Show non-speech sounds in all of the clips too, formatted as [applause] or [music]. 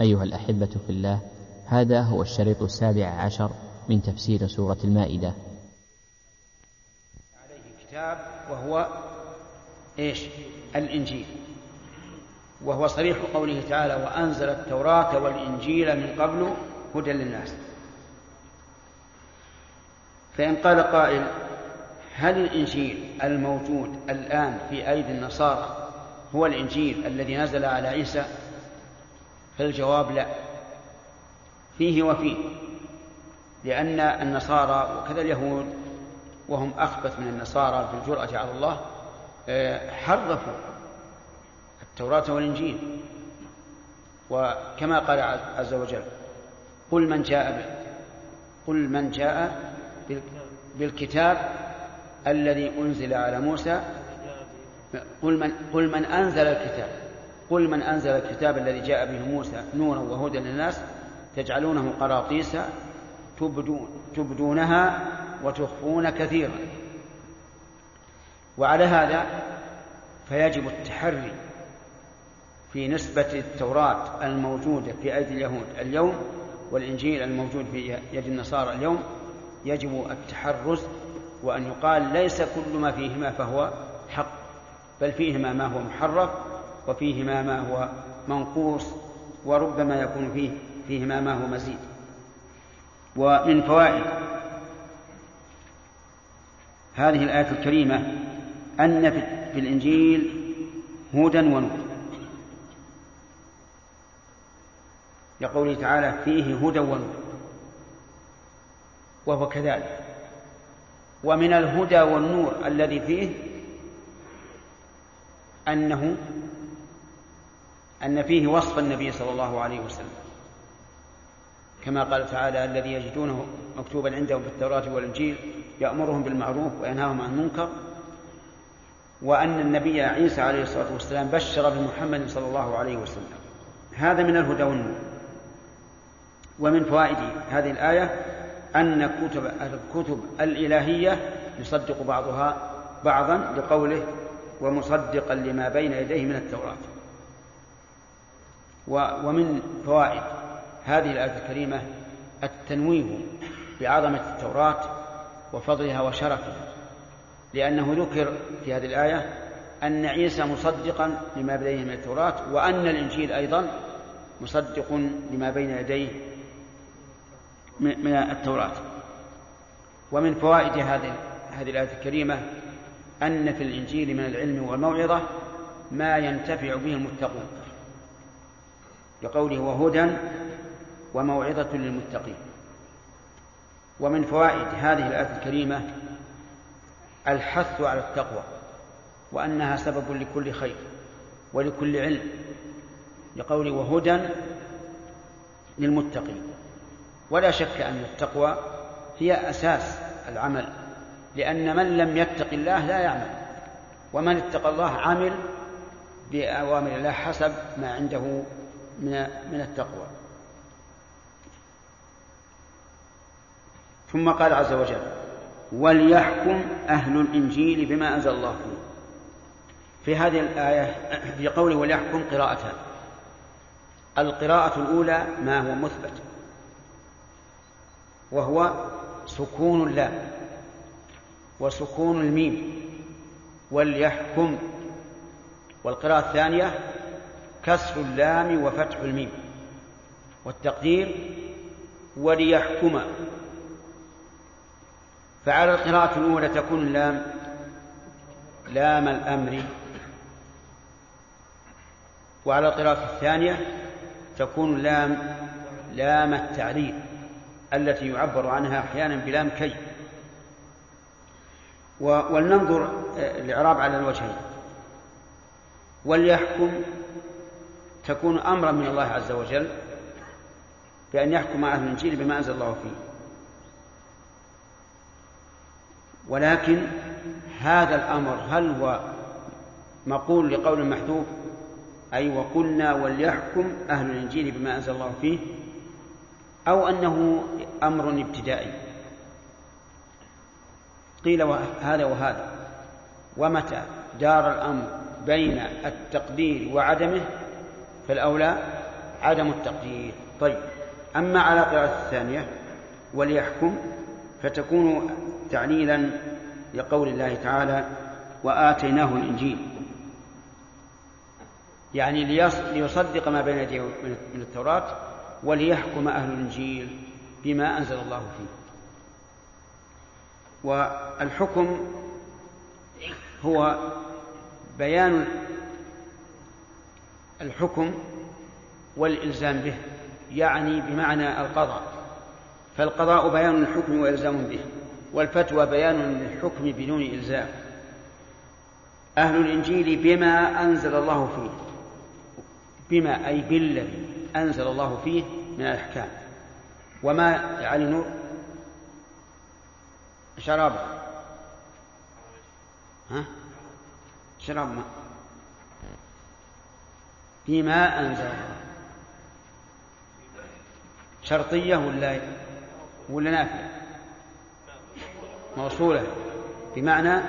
أيها الأحبة في الله هذا هو الشريط السابع عشر من تفسير سورة المائدة. عليه كتاب وهو إيش؟ الإنجيل. وهو صريح قوله تعالى وأنزل التوراة والإنجيل من قبل هدى للناس. فإن قال قائل هل الإنجيل الموجود الآن في أيدي النصارى هو الإنجيل الذي نزل على عيسى؟ فالجواب لا. فيه وفيه. لأن النصارى وكذا اليهود وهم أخبث من النصارى في الجرأة على الله آه، حرفوا التوراة والإنجيل. وكما قال عز وجل قل من جاء قل من جاء بالكتاب الذي أنزل على موسى. قل من, قل من أنزل الكتاب. قل من أنزل الكتاب الذي جاء به موسى نورا وهدى للناس تجعلونه قراطيس تبدون تبدونها وتخفون كثيرا. وعلى هذا فيجب التحري في نسبة التوراة الموجودة في أيدي اليهود اليوم والإنجيل الموجود في يد النصارى اليوم. يجب التحرز وأن يقال ليس كل ما فيهما فهو حق بل فيهما ما هو محرف. وفيهما ما هو منقوص وربما يكون فيه فيهما ما هو مزيد. ومن فوائد هذه الآية الكريمة أن في الإنجيل هدى ونور. لقوله تعالى فيه هدى ونور. وهو كذلك. ومن الهدى والنور الذي فيه أنه أن فيه وصف النبي صلى الله عليه وسلم. كما قال تعالى الذي يجدونه مكتوبا عندهم في التوراة والإنجيل يأمرهم بالمعروف وينهاهم عن المنكر وأن النبي عيسى عليه الصلاة والسلام بشر بمحمد صلى الله عليه وسلم. هذا من الهدى والنور. ومن فوائد هذه الآية أن كتب الكتب الإلهية يصدق بعضها بعضا لقوله ومصدقا لما بين يديه من التوراة. ومن فوائد هذه الآية الكريمة التنويه بعظمة التوراة وفضلها وشرفها لأنه ذكر في هذه الآية أن عيسى مصدقا لما بين من التوراة وأن الإنجيل أيضا مصدق لما بين يديه من التوراة. ومن فوائد هذه هذه الآية الكريمة أن في الإنجيل من العلم والموعظة ما ينتفع به المتقون. لقوله وهدى وموعظة للمتقين. ومن فوائد هذه الآية الكريمة الحث على التقوى وأنها سبب لكل خير ولكل علم لقوله وهدى للمتقين. ولا شك أن التقوى هي أساس العمل لأن من لم يتق الله لا يعمل ومن اتقى الله عمل بأوامر الله حسب ما عنده من من التقوى. ثم قال عز وجل وليحكم أهل الإنجيل بما أنزل الله فيه. في هذه الآية في قوله وليحكم قراءتان. القراءة الأولى ما هو مثبت وهو سكون اللام وسكون الميم. وليحكم والقراءة الثانية كسر اللام وفتح الميم. والتقدير وليحكم. فعلى القراءة الأولى تكون اللام لام الأمر. وعلى القراءة الثانية تكون اللام لام التعليل التي يعبر عنها أحيانا بلام كي. ولننظر الإعراب على الوجهين. وليحكم تكون أمرا من الله عز وجل بأن يحكم أهل الإنجيل بما أنزل الله فيه. ولكن هذا الأمر هل هو مقول لقول محذوف؟ أي وقلنا وليحكم أهل الإنجيل بما أنزل الله فيه؟ أو أنه أمر ابتدائي. قيل هذا وهذا. ومتى دار الأمر بين التقدير وعدمه؟ فالأولى عدم التقدير. طيب أما على قراءة الثانية وليحكم فتكون تعليلا لقول الله تعالى وآتيناه الإنجيل. يعني ليصدق ما بين يديه من التوراة وليحكم أهل الإنجيل بما أنزل الله فيه. والحكم هو بيان الحكم والإلزام به يعني بمعنى القضاء. فالقضاء بيان الحكم وإلزام به والفتوى بيان للحكم بدون إلزام. أهل الإنجيل بما أنزل الله فيه بما أي بالذي أنزل الله فيه من الأحكام. وما علي نور شراب. ها؟ شراب ما؟ فيما أنزل شرطية ولا ولا نافية؟ موصولة. بمعنى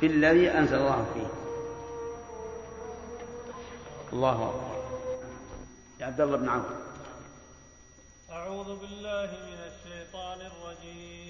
بالذي أنزل الله فيه. الله أكبر. يا عبد الله بن عوف. أعوذ بالله من الشيطان الرجيم.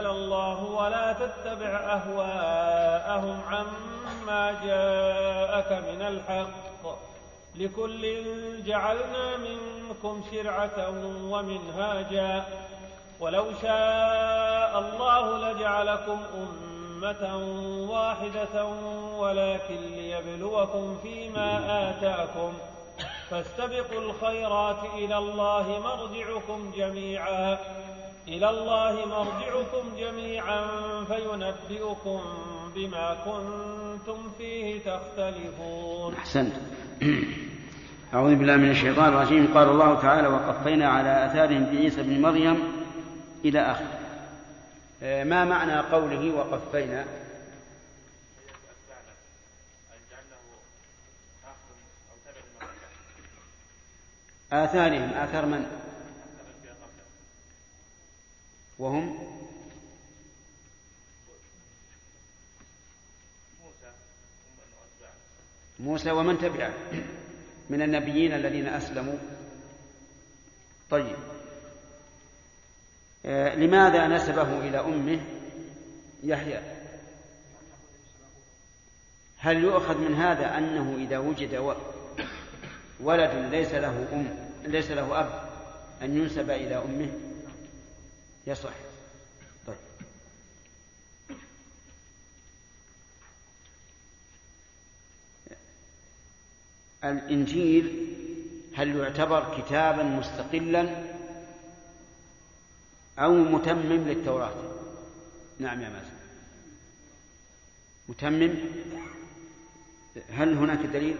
الله ولا تتبع أهواءهم عما جاءك من الحق لكل جعلنا منكم شرعة ومنهاجا. ولو شاء الله لجعلكم أمة واحدة ولكن ليبلوكم فيما آتاكم. فاستبقوا الخيرات إلى الله مرجعكم جميعا. إلى الله مرجعكم جميعا فينبئكم بما كنتم فيه تختلفون. أحسنت. [clears throat] أعوذ بالله من الشيطان الرجيم. قال الله تعالى وقفينا على آثارهم بعيسى بن مريم إلى آخره. ما معنى قوله وقفينا آثارهم. آثار من؟ وهم موسى ومن تبعه من النبيين الذين أسلموا. طيب. آه لماذا نسبه إلى أمه يحيى؟ هل يؤخذ من هذا أنه إذا وجد ولد ليس له أم ليس له أب أن ينسب إلى أمه؟ يصح. طيب. الإنجيل هل يعتبر كتابا مستقلا أو متمم للتوراة؟ نعم يا مازن. متمم؟ هل هناك دليل؟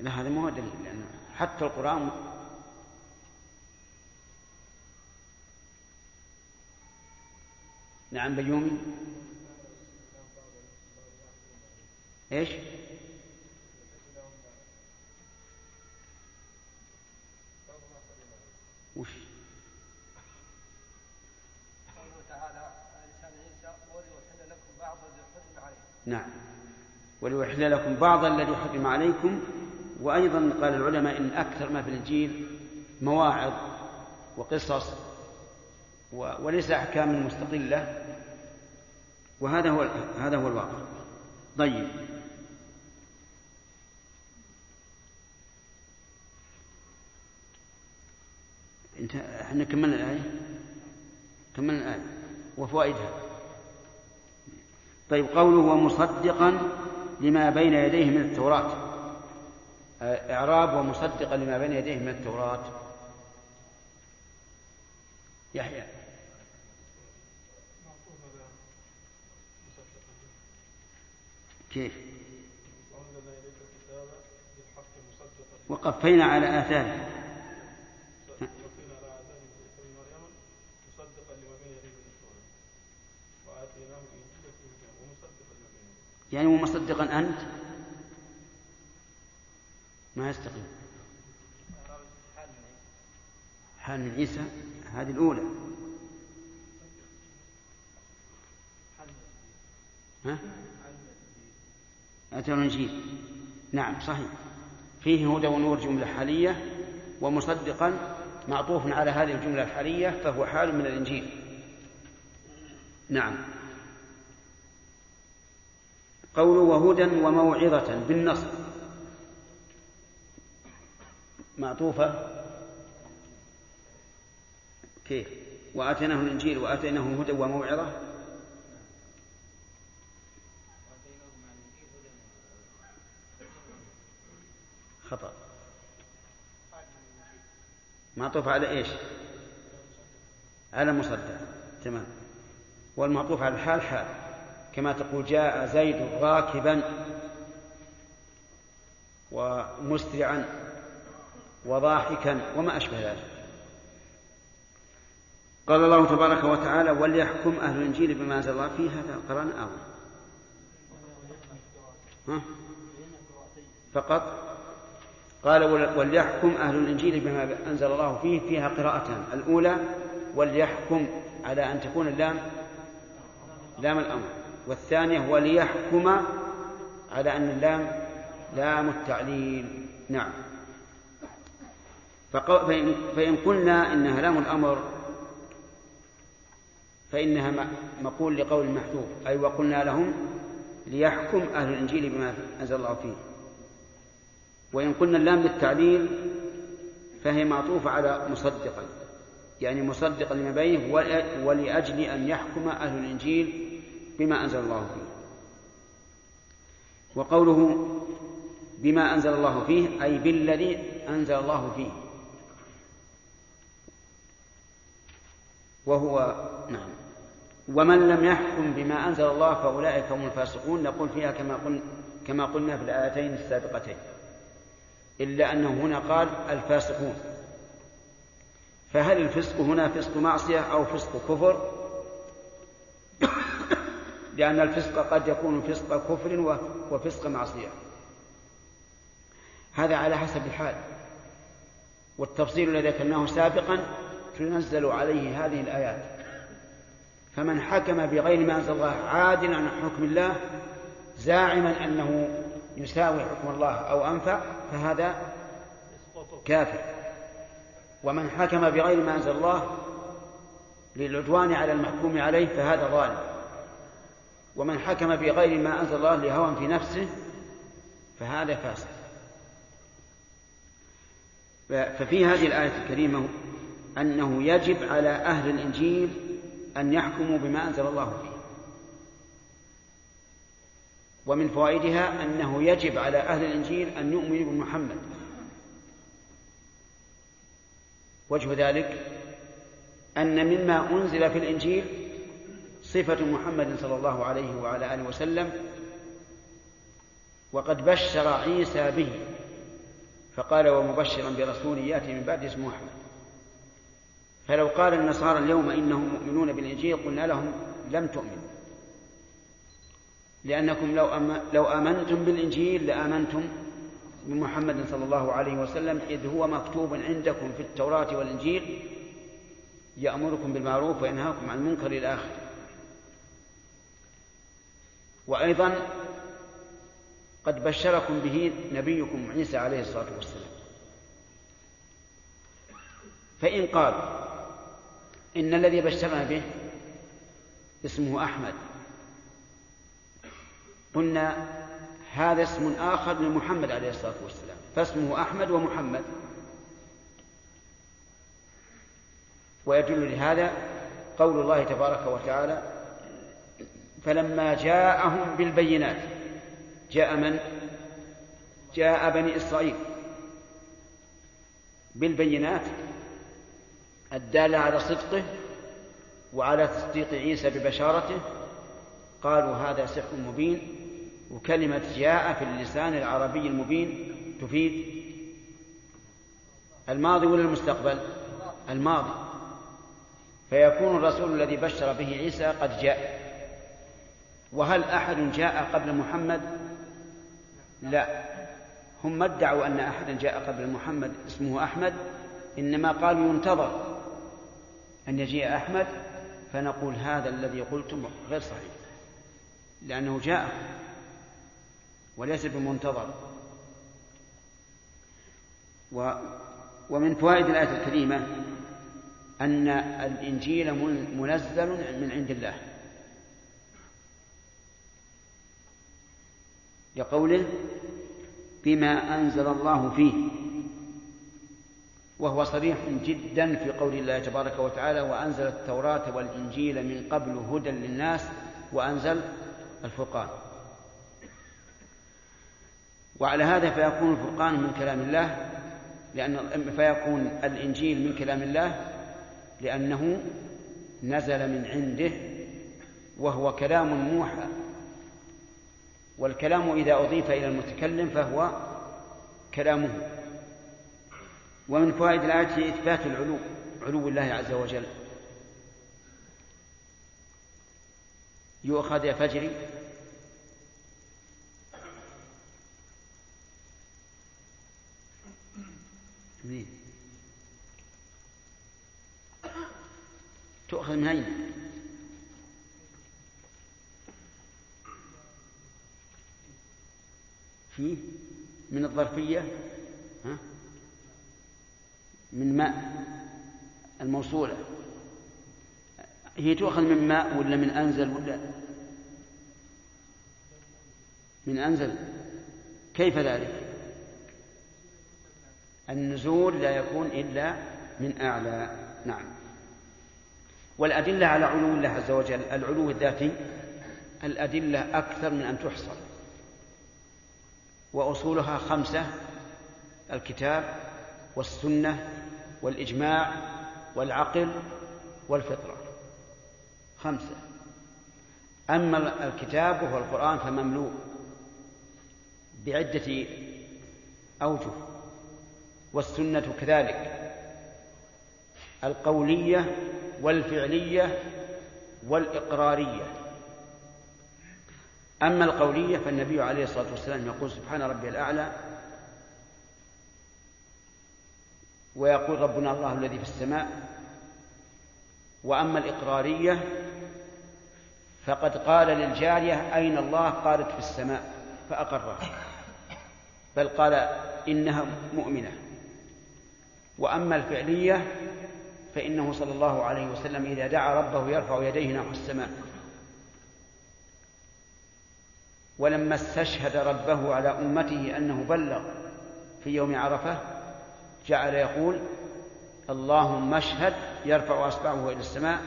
لا هذا ما هو دليل لأن حتى القرآن نعم بيومي إيش؟ وش؟ نعم. وليحل لكم بعض الذي حرم عليكم وأيضا قال العلماء إن أكثر ما في الإنجيل مواعظ وقصص وليس أحكاما مستقلة. وهذا هو هذا هو الواقع. طيب. انت إحنا كملنا الآية؟ كمل الآية. وفوائدها طيب قوله ومصدقا لما بين يديه من التوراة. إعراب ومصدقا لما بين يديه من التوراة. يحيى. كيف؟ وقفينا على آثاره. يعني ومصدقا أنت؟ ما يستقيم. حال من عيسى هذه الأولى. ها؟ أتى الإنجيل. نعم صحيح. فيه هدى ونور جملة حالية ومصدقا معطوف على هذه الجملة الحالية فهو حال من الإنجيل. نعم. قوله وهدى وموعظة بالنص معطوفة. كيف؟ وآتيناه الإنجيل وآتيناه هدى وموعظة خطأ معطوف على إيش؟ على مصدق. تمام. والمعطوف على الحال حال. كما تقول جاء زيد راكبا ومسرعا وضاحكا وما أشبه ذلك. قال الله تبارك وتعالى وليحكم أهل الإنجيل بما أنزل الله. فيه هذا قرآن أعظم ها؟ فقط قال وليحكم أهل الإنجيل بما أنزل الله فيه فيها قراءتان. الأولى وليحكم على أن تكون اللام لام الأمر. والثانية وليحكم على أن اللام لام التعليل. نعم. فإن, فإن قلنا إنها لام الأمر فإنها مقول لقول المحذوف. أي وقلنا لهم ليحكم أهل الإنجيل بما أنزل الله فيه. وإن قلنا اللام للتعليل فهي معطوفة على مصدقا. يعني مصدقا لما بينه ولأجل أن يحكم أهل الإنجيل بما أنزل الله فيه. وقوله بما أنزل الله فيه أي بالذي أنزل الله فيه. وهو نعم. ومن لم يحكم بما أنزل الله فأولئك هم الفاسقون. نقول فيها كما قلنا كما قلنا في الآيتين السابقتين. إلا أنه هنا قال الفاسقون. فهل الفسق هنا فسق معصية أو فسق كفر؟ [coughs] لأن الفسق قد يكون فسق كفر وفسق معصية. هذا على حسب الحال. والتفصيل الذي ذكرناه سابقا تنزل عليه هذه الآيات. فمن حكم بغير ما أنزل الله عادلا عن حكم الله زاعما أنه يساوي حكم الله أو أنفع فهذا كافر. ومن حكم بغير ما أنزل الله للعدوان على المحكوم عليه فهذا ظالم. ومن حكم بغير ما أنزل الله لهوى في نفسه فهذا فاسق. ففي هذه الآية الكريمة أنه يجب على أهل الإنجيل أن يحكموا بما أنزل الله فيه. ومن فوائدها أنه يجب على أهل الإنجيل أن يؤمنوا بمحمد. وجه ذلك أن مما أنزل في الإنجيل صفة محمد صلى الله عليه وعلى آله وسلم وقد بشر عيسى به فقال ومبشرا برسول يأتي من بعد اسمه أحمد. فلو قال النصارى اليوم إنهم مؤمنون بالإنجيل قلنا لهم لم تؤمنوا. لأنكم لو لو آمنتم بالإنجيل لآمنتم بمحمد صلى الله عليه وسلم إذ هو مكتوب عندكم في التوراة والإنجيل يأمركم بالمعروف وينهاكم عن المنكر إلى آخره. وأيضا قد بشركم به نبيكم عيسى عليه الصلاة والسلام. فإن قال إن الذي بشرنا به اسمه أحمد قلنا هذا اسم آخر لمحمد عليه الصلاة والسلام فاسمه أحمد ومحمد. ويدل لهذا قول الله تبارك وتعالى فلما جاءهم بالبينات جاء من؟ جاء بني إسرائيل. بالبينات الدالة على صدقه وعلى تصديق عيسى ببشارته قالوا هذا سحر مبين وكلمة جاء في اللسان العربي المبين تفيد. الماضي ولا المستقبل؟ الماضي. فيكون الرسول الذي بشر به عيسى قد جاء. وهل أحد جاء قبل محمد؟ لا. هم ما ادعوا أن أحدا جاء قبل محمد اسمه أحمد. إنما قالوا ينتظر أن يجيء أحمد فنقول هذا الذي قلتم غير صحيح لأنه جاء. وليس بمنتظر. و ومن فوائد الآية الكريمة أن الإنجيل منزل من عند الله. لقوله بما أنزل الله فيه وهو صريح جدا في قول الله تبارك وتعالى وأنزل التوراة والإنجيل من قبل هدى للناس وأنزل الفرقان. وعلى هذا فيكون الفرقان من كلام الله لأن فيكون الإنجيل من كلام الله لأنه نزل من عنده وهو كلام موحى. والكلام إذا أضيف إلى المتكلم فهو كلامه. ومن فوائد الآية إثبات العلو علو الله عز وجل. يؤخذ يا فجري تؤخذ من أين؟ فيه من الظرفية؟ ها؟ من ماء الموصولة. هي تؤخذ من ماء ولا من أنزل ولا؟ من أنزل. كيف ذلك؟ النزول لا يكون إلا من أعلى نعم. والأدلة على علو الله عز وجل العلو الذاتي الأدلة أكثر من أن تحصر. وأصولها خمسة الكتاب والسنة والإجماع والعقل والفطرة. خمسة. أما الكتاب وهو القرآن فمملوء بعدة أوجه. والسنة كذلك. القولية والفعلية والإقرارية. أما القولية فالنبي عليه الصلاة والسلام يقول سبحان ربي الأعلى ويقول ربنا الله الذي في السماء. وأما الإقرارية فقد قال للجارية أين الله؟ قالت في السماء فأقرها. بل قال إنها مؤمنة. وأما الفعلية فإنه صلى الله عليه وسلم إذا دعا ربه يرفع يديه نحو السماء. ولما استشهد ربه على أمته أنه بلغ في يوم عرفة جعل يقول اللهم اشهد يرفع أصبعه إلى السماء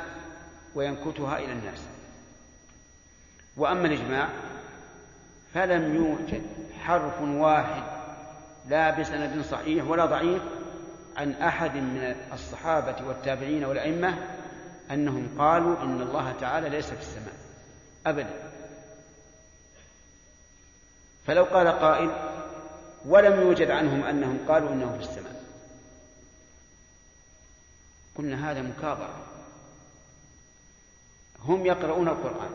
وينكتها إلى الناس. وأما الإجماع فلم يوجد حرف واحد لا بسند صحيح ولا ضعيف عن أحد من الصحابة والتابعين والأئمة أنهم قالوا إن الله تعالى ليس في السماء أبدا. فلو قال قائل ولم يوجد عنهم أنهم قالوا إنه في السماء. قلنا هذا مكابرة. هم يقرؤون القرآن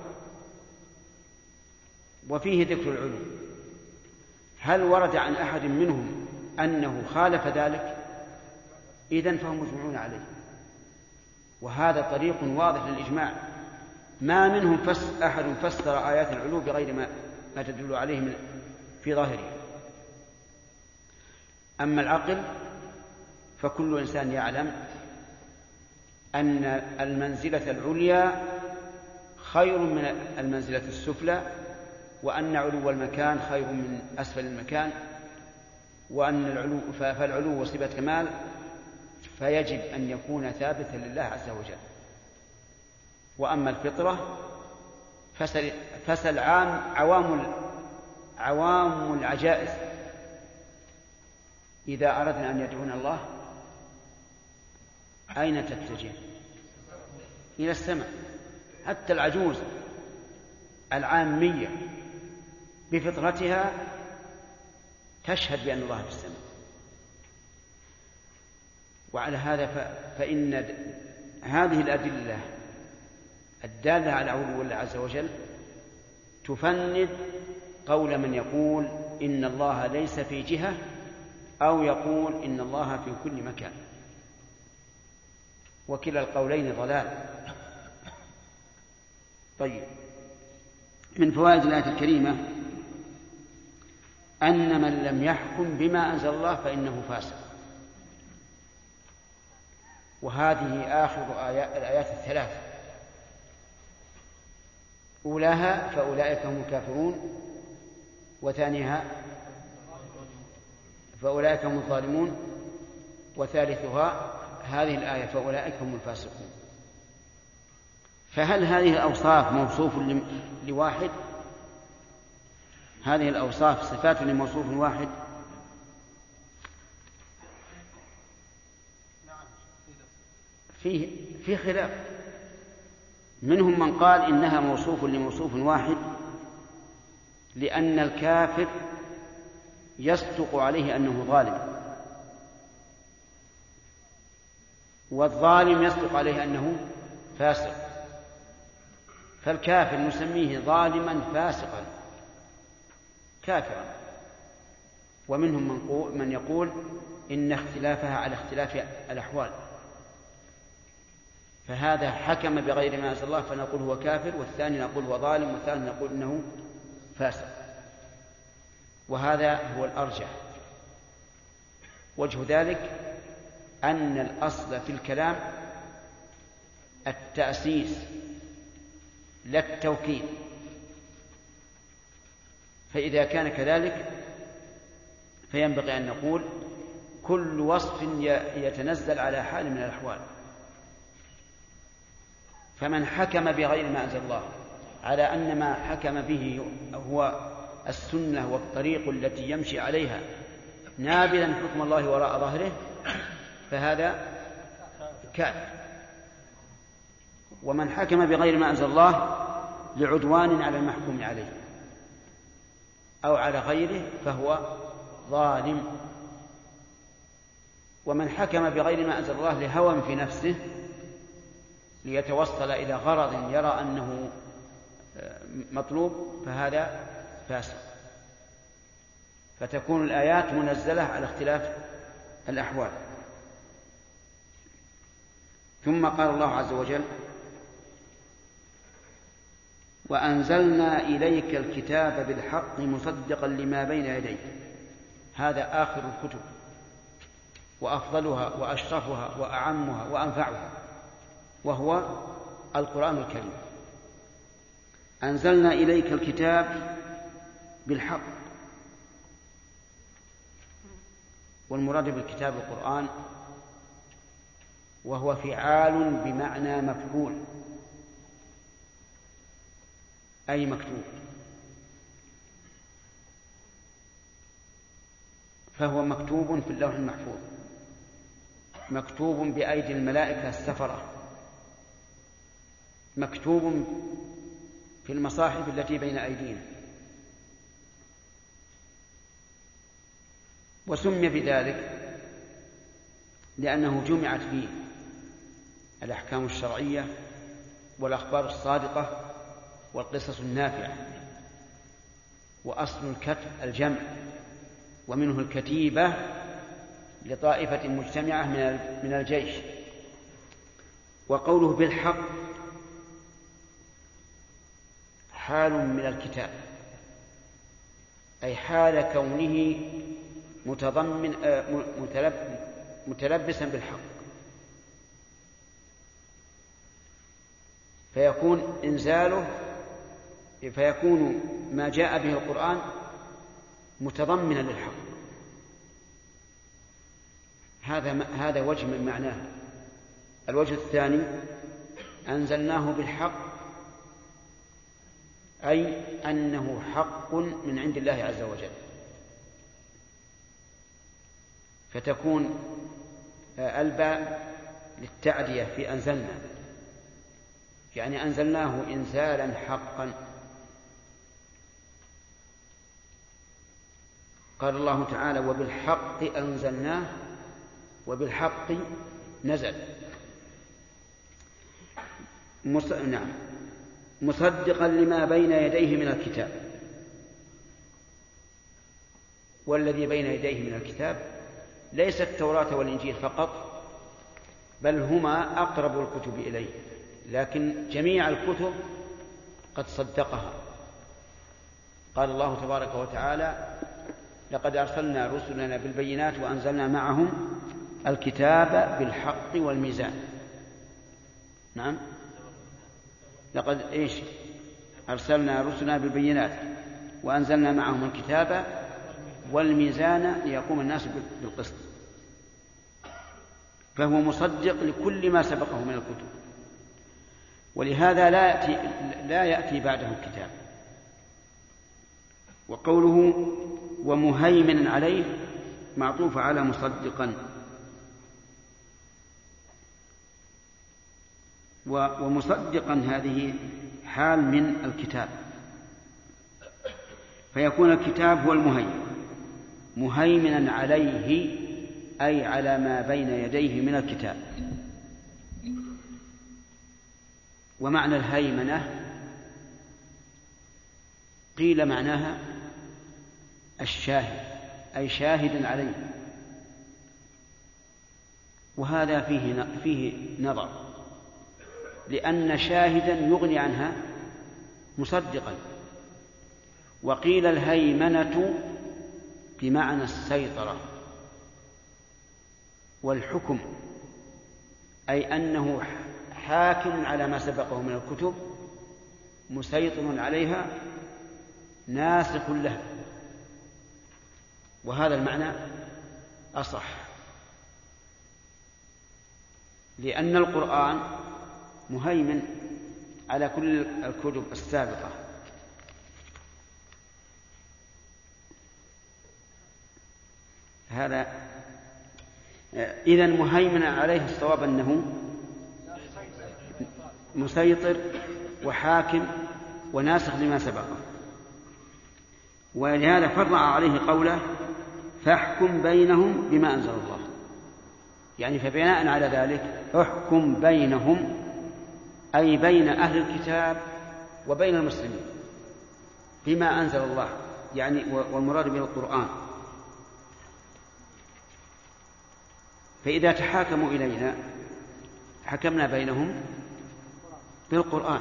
وفيه ذكر العلو هل ورد عن أحد منهم أنه خالف ذلك؟ إذن فهم مجمعون عليه. وهذا طريق واضح للإجماع. ما منهم فس أحد فسر آيات العلو بغير ما ما تدل عليه من في ظاهره. أما العقل فكل إنسان يعلم أن المنزلة العليا خير من المنزلة السفلى وأن علو المكان خير من أسفل المكان وأن العلو فالعلو صفة كمال فيجب أن يكون ثابتا لله عز وجل. وأما الفطرة فسل, فسل عام عوام عوام العجائز. إذا أردنا أن يدعون الله أين تتجه؟ إلى السماء. حتى العجوز العامية بفطرتها تشهد بأن الله في السماء. وعلى هذا فإن هذه الأدلة الدالة على علو الله عز وجل تفند قول من يقول إن الله ليس في جهة أو يقول إن الله في كل مكان. وكلا القولين ضلال. طيب. من فوائد الآية الكريمة أن من لم يحكم بما أنزل الله فإنه فاسق. وهذه آخر آيات الآيات الثلاث. أولاها فأولئك هم الكافرون وثانيها فأولئك هم الظالمون وثالثها هذه الآية فأولئك هم الفاسقون. فهل هذه الأوصاف موصوف لواحد؟ هذه الأوصاف صفات لموصوف واحد؟ فيه في خلاف. منهم من قال إنها موصوف لموصوف واحد لأن الكافر يصدق عليه أنه ظالم. والظالم يصدق عليه أنه فاسق. فالكافر نسميه ظالما فاسقا كافرا. ومنهم من, من يقول إن اختلافها على اختلاف الأحوال. فهذا حكم بغير ما أنزل الله فنقول هو كافر والثاني نقول هو ظالم والثالث نقول إنه فاسق. وهذا هو الأرجح. وجه ذلك أن الأصل في الكلام التأسيس لا التوكيد. فإذا كان كذلك فينبغي أن نقول كل وصف يتنزل على حال من الأحوال. فمن حكم بغير ما أنزل الله على أن ما حكم به هو السنة والطريق التي يمشي عليها نابلا حكم الله وراء ظهره فهذا كافر. ومن حكم بغير ما أنزل الله لعدوان على المحكوم عليه أو على غيره فهو ظالم. ومن حكم بغير ما أنزل الله لهوى في نفسه ليتوصل إلى غرض يرى أنه آه، مطلوب فهذا فاسق. فتكون الآيات منزلة على اختلاف الأحوال. ثم قال الله عز وجل وأنزلنا إليك الكتاب بالحق مصدقا لما بين يديه هذا آخر الكتب. وأفضلها وأشرفها وأعمها وأنفعها. وهو القرآن الكريم. أنزلنا إليك الكتاب بالحق. والمراد بالكتاب القرآن وهو فعال بمعنى مفعول أي مكتوب. فهو مكتوب في اللوح المحفوظ مكتوب بأيدي الملائكة السفرة. مكتوب في المصاحف التي بين أيدينا. وسمي بذلك لأنه جمعت فيه الأحكام الشرعية والأخبار الصادقة والقصص النافعة. وأصل الكتب الجمع ومنه الكتيبة لطائفة مجتمعة من الجيش. وقوله بالحق حال من الكتاب أي حال كونه متضمن آه، متلبسا بالحق. فيكون إنزاله فيكون ما جاء به القرآن متضمنا للحق. هذا هذا وجه من معناه. الوجه الثاني أنزلناه بالحق أي أنه حق من عند الله عز وجل. فتكون الباء للتعدية في أنزلنا. يعني أنزلناه إنزالا حقا. قال الله تعالى وبالحق أنزلناه وبالحق نزل. نعم. مصدقا لما بين يديه من الكتاب. والذي بين يديه من الكتاب ليس التوراة والإنجيل فقط بل هما أقرب الكتب إليه لكن جميع الكتب قد صدقها. قال الله تبارك وتعالى لقد أرسلنا رسلنا بالبينات وأنزلنا معهم الكتاب بالحق والميزان. نعم. لقد إيش؟ أرسلنا رسلنا بالبينات وأنزلنا معهم الكتاب والميزان ليقوم الناس بالقسط. فهو مصدق لكل ما سبقه من الكتب. ولهذا لا يأتي لا يأتي بعده الكتاب. وقوله ومهيمن عليه معطوف على مصدقا. ومصدقا هذه حال من الكتاب. فيكون الكتاب هو المهيمن. مهيمنا عليه أي على ما بين يديه من الكتاب. ومعنى الهيمنة قيل معناها الشاهد أي شاهد عليه. وهذا فيه فيه نظر. لأن شاهدا يغني عنها مصدقا. وقيل الهيمنة بمعنى السيطرة والحكم أي أنه حاكم على ما سبقه من الكتب مسيطر عليها ناسخ لها وهذا المعنى أصح. لأن القرآن مهيمن على كل الكتب السابقة. هذا إذا مهيمن عليه الصواب أنه مسيطر وحاكم وناسخ لما سبقه. ولهذا فرع عليه قوله فاحكم بينهم بما أنزل الله. يعني فبناء على ذلك احكم بينهم أي بين أهل الكتاب وبين المسلمين بما أنزل الله يعني والمراد به القرآن. فإذا تحاكموا إلينا حكمنا بينهم بالقرآن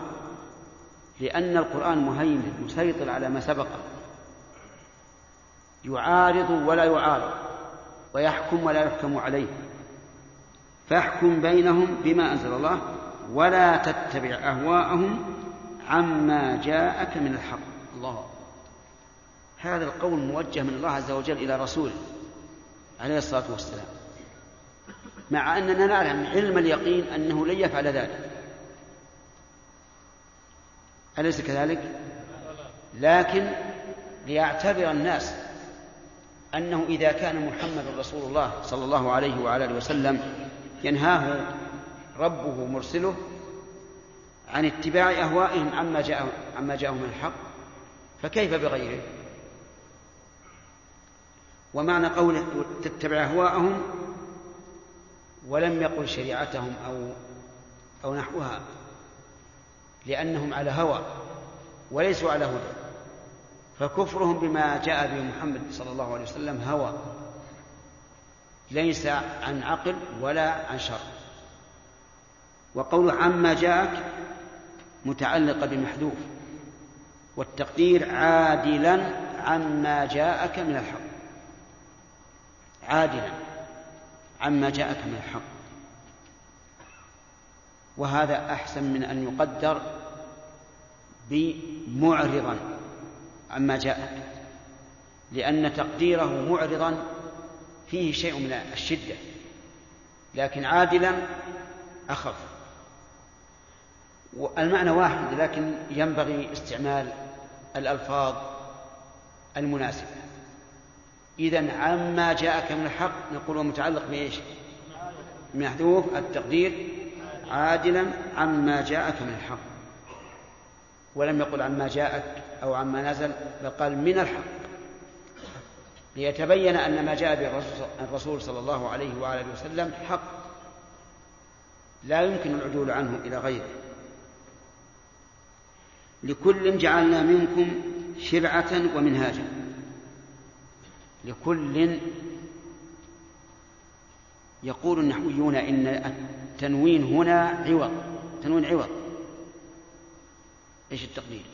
لأن القرآن مهيمن مسيطر على ما سبق. يعارض ولا يعارض ويحكم ولا يحكم عليه. فاحكم بينهم بما أنزل الله ولا تتبع أهواءهم عما جاءك من الحق. الله. هذا القول موجه من الله عز وجل إلى رسوله عليه الصلاة والسلام. مع أننا نعلم علم اليقين أنه لن يفعل ذلك. أليس كذلك؟ لكن ليعتبر الناس أنه إذا كان محمد رسول الله صلى الله عليه وعلى آله وسلم ينهاه ربه مرسله عن اتباع أهوائهم عما جاء عما جاءهم من الحق فكيف بغيره؟ ومعنى قوله تتبع أهواءهم ولم يقل شريعتهم أو أو نحوها لأنهم على هوى وليسوا على هدى فكفرهم بما جاء به محمد صلى الله عليه وسلم هوى ليس عن عقل ولا عن شر وقوله عما جاءك متعلقة بمحذوف والتقدير عادلا عما جاءك من الحق. عادلا عما جاءك من الحق. وهذا أحسن من أن يقدر بمعرضا عما جاءك لأن تقديره معرضا فيه شيء من الشدة لكن عادلا أخف. المعنى واحد لكن ينبغي استعمال الألفاظ المناسبة. إذا عما جاءك من الحق نقول متعلق بإيش؟ محذوف التقدير. عادلا عما جاءك من الحق. ولم يقل عما جاءك أو عما نزل بل قال من الحق. ليتبين أن ما جاء به الرسول صلى الله عليه وآله وسلم حق. لا يمكن العدول عنه إلى غيره. لكل جعلنا منكم شرعة ومنهاجا. لكل يقول النحويون إن التنوين هنا عوض. تنوين عوض. إيش التقدير؟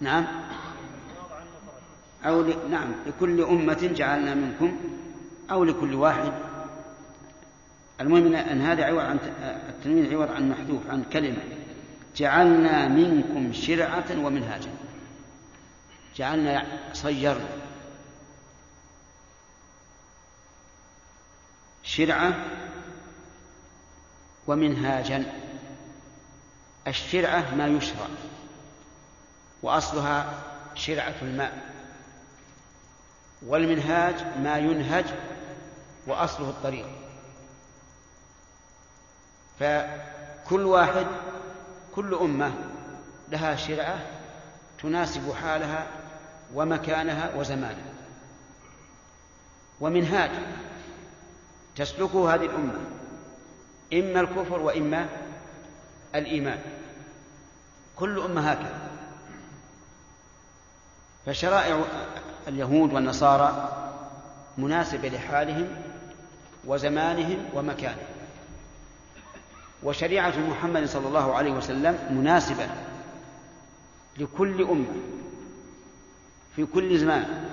نعم. أو ل... نعم. لكل أمة جعلنا منكم أو لكل واحد. المهم أن هذا عوض عن التنوين عوض عن محذوف عن كلمة. جعلنا منكم شرعة ومنهاجا. جعلنا صيرنا. شرعة ومنهاجا. الشرعة ما يشرع وأصلها شرعة الماء. والمنهاج ما ينهج وأصله الطريق. فكل واحد كل أمة لها شرعة تناسب حالها ومكانها وزمانها. ومنهاج تسلكه هذه الأمة إما الكفر وإما الإيمان. كل أمة هكذا. فشرائع اليهود والنصارى مناسبة لحالهم وزمانهم ومكانهم. وشريعة محمد صلى الله عليه وسلم مناسبة لكل أمة في كل زمان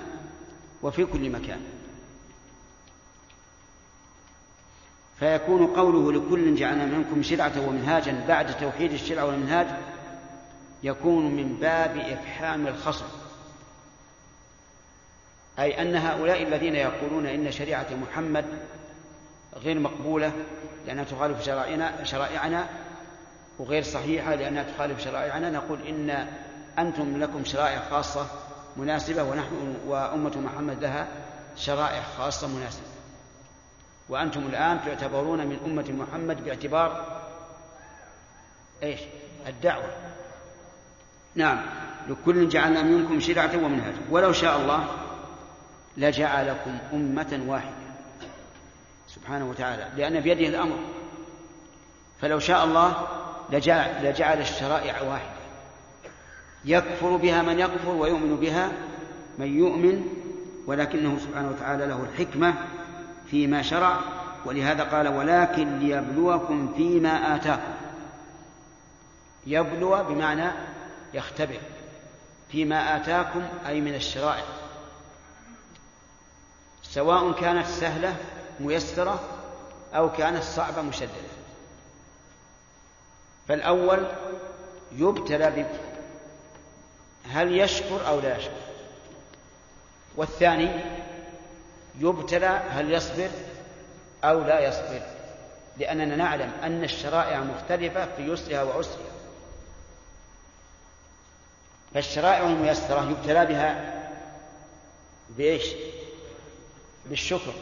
وفي كل مكان. فيكون قوله لكل جعلنا منكم شرعة ومنهاجا بعد توحيد الشرع والمنهاج يكون من باب إفحام الخصم. أي أن هؤلاء الذين يقولون إن شريعة محمد غير مقبولة لأنها تخالف شرائعنا شرائعنا وغير صحيحة لأنها تخالف شرائعنا. نقول إن أنتم لكم شرائع خاصة مناسبة ونحن وأمة محمد لها شرائع خاصة مناسبة. وأنتم الآن تعتبرون من أمة محمد باعتبار إيش؟ الدعوة. نعم. لكل جعلنا منكم شرعة ومنهاجا. ولو شاء الله لجعلكم أمة واحدة. سبحانه وتعالى لأن بيده الأمر. فلو شاء الله لجعل, لجعل الشرائع واحدة. يكفر بها من يكفر ويؤمن بها من يؤمن ولكنه سبحانه وتعالى له الحكمة فيما شرع. ولهذا قال ولكن ليبلوكم فيما آتاكم. يبلو بمعنى يختبر فيما آتاكم أي من الشرائع. سواء كانت سهلة ميسرة أو كانت صعبة مشددة. فالأول يبتلى ب هل يشكر أو لا يشكر. والثاني يبتلى هل يصبر أو لا يصبر. لأننا نعلم أن الشرائع مختلفة في يسرها وعسرها. فالشرائع الميسرة يبتلى بها بإيش؟ بالشكر.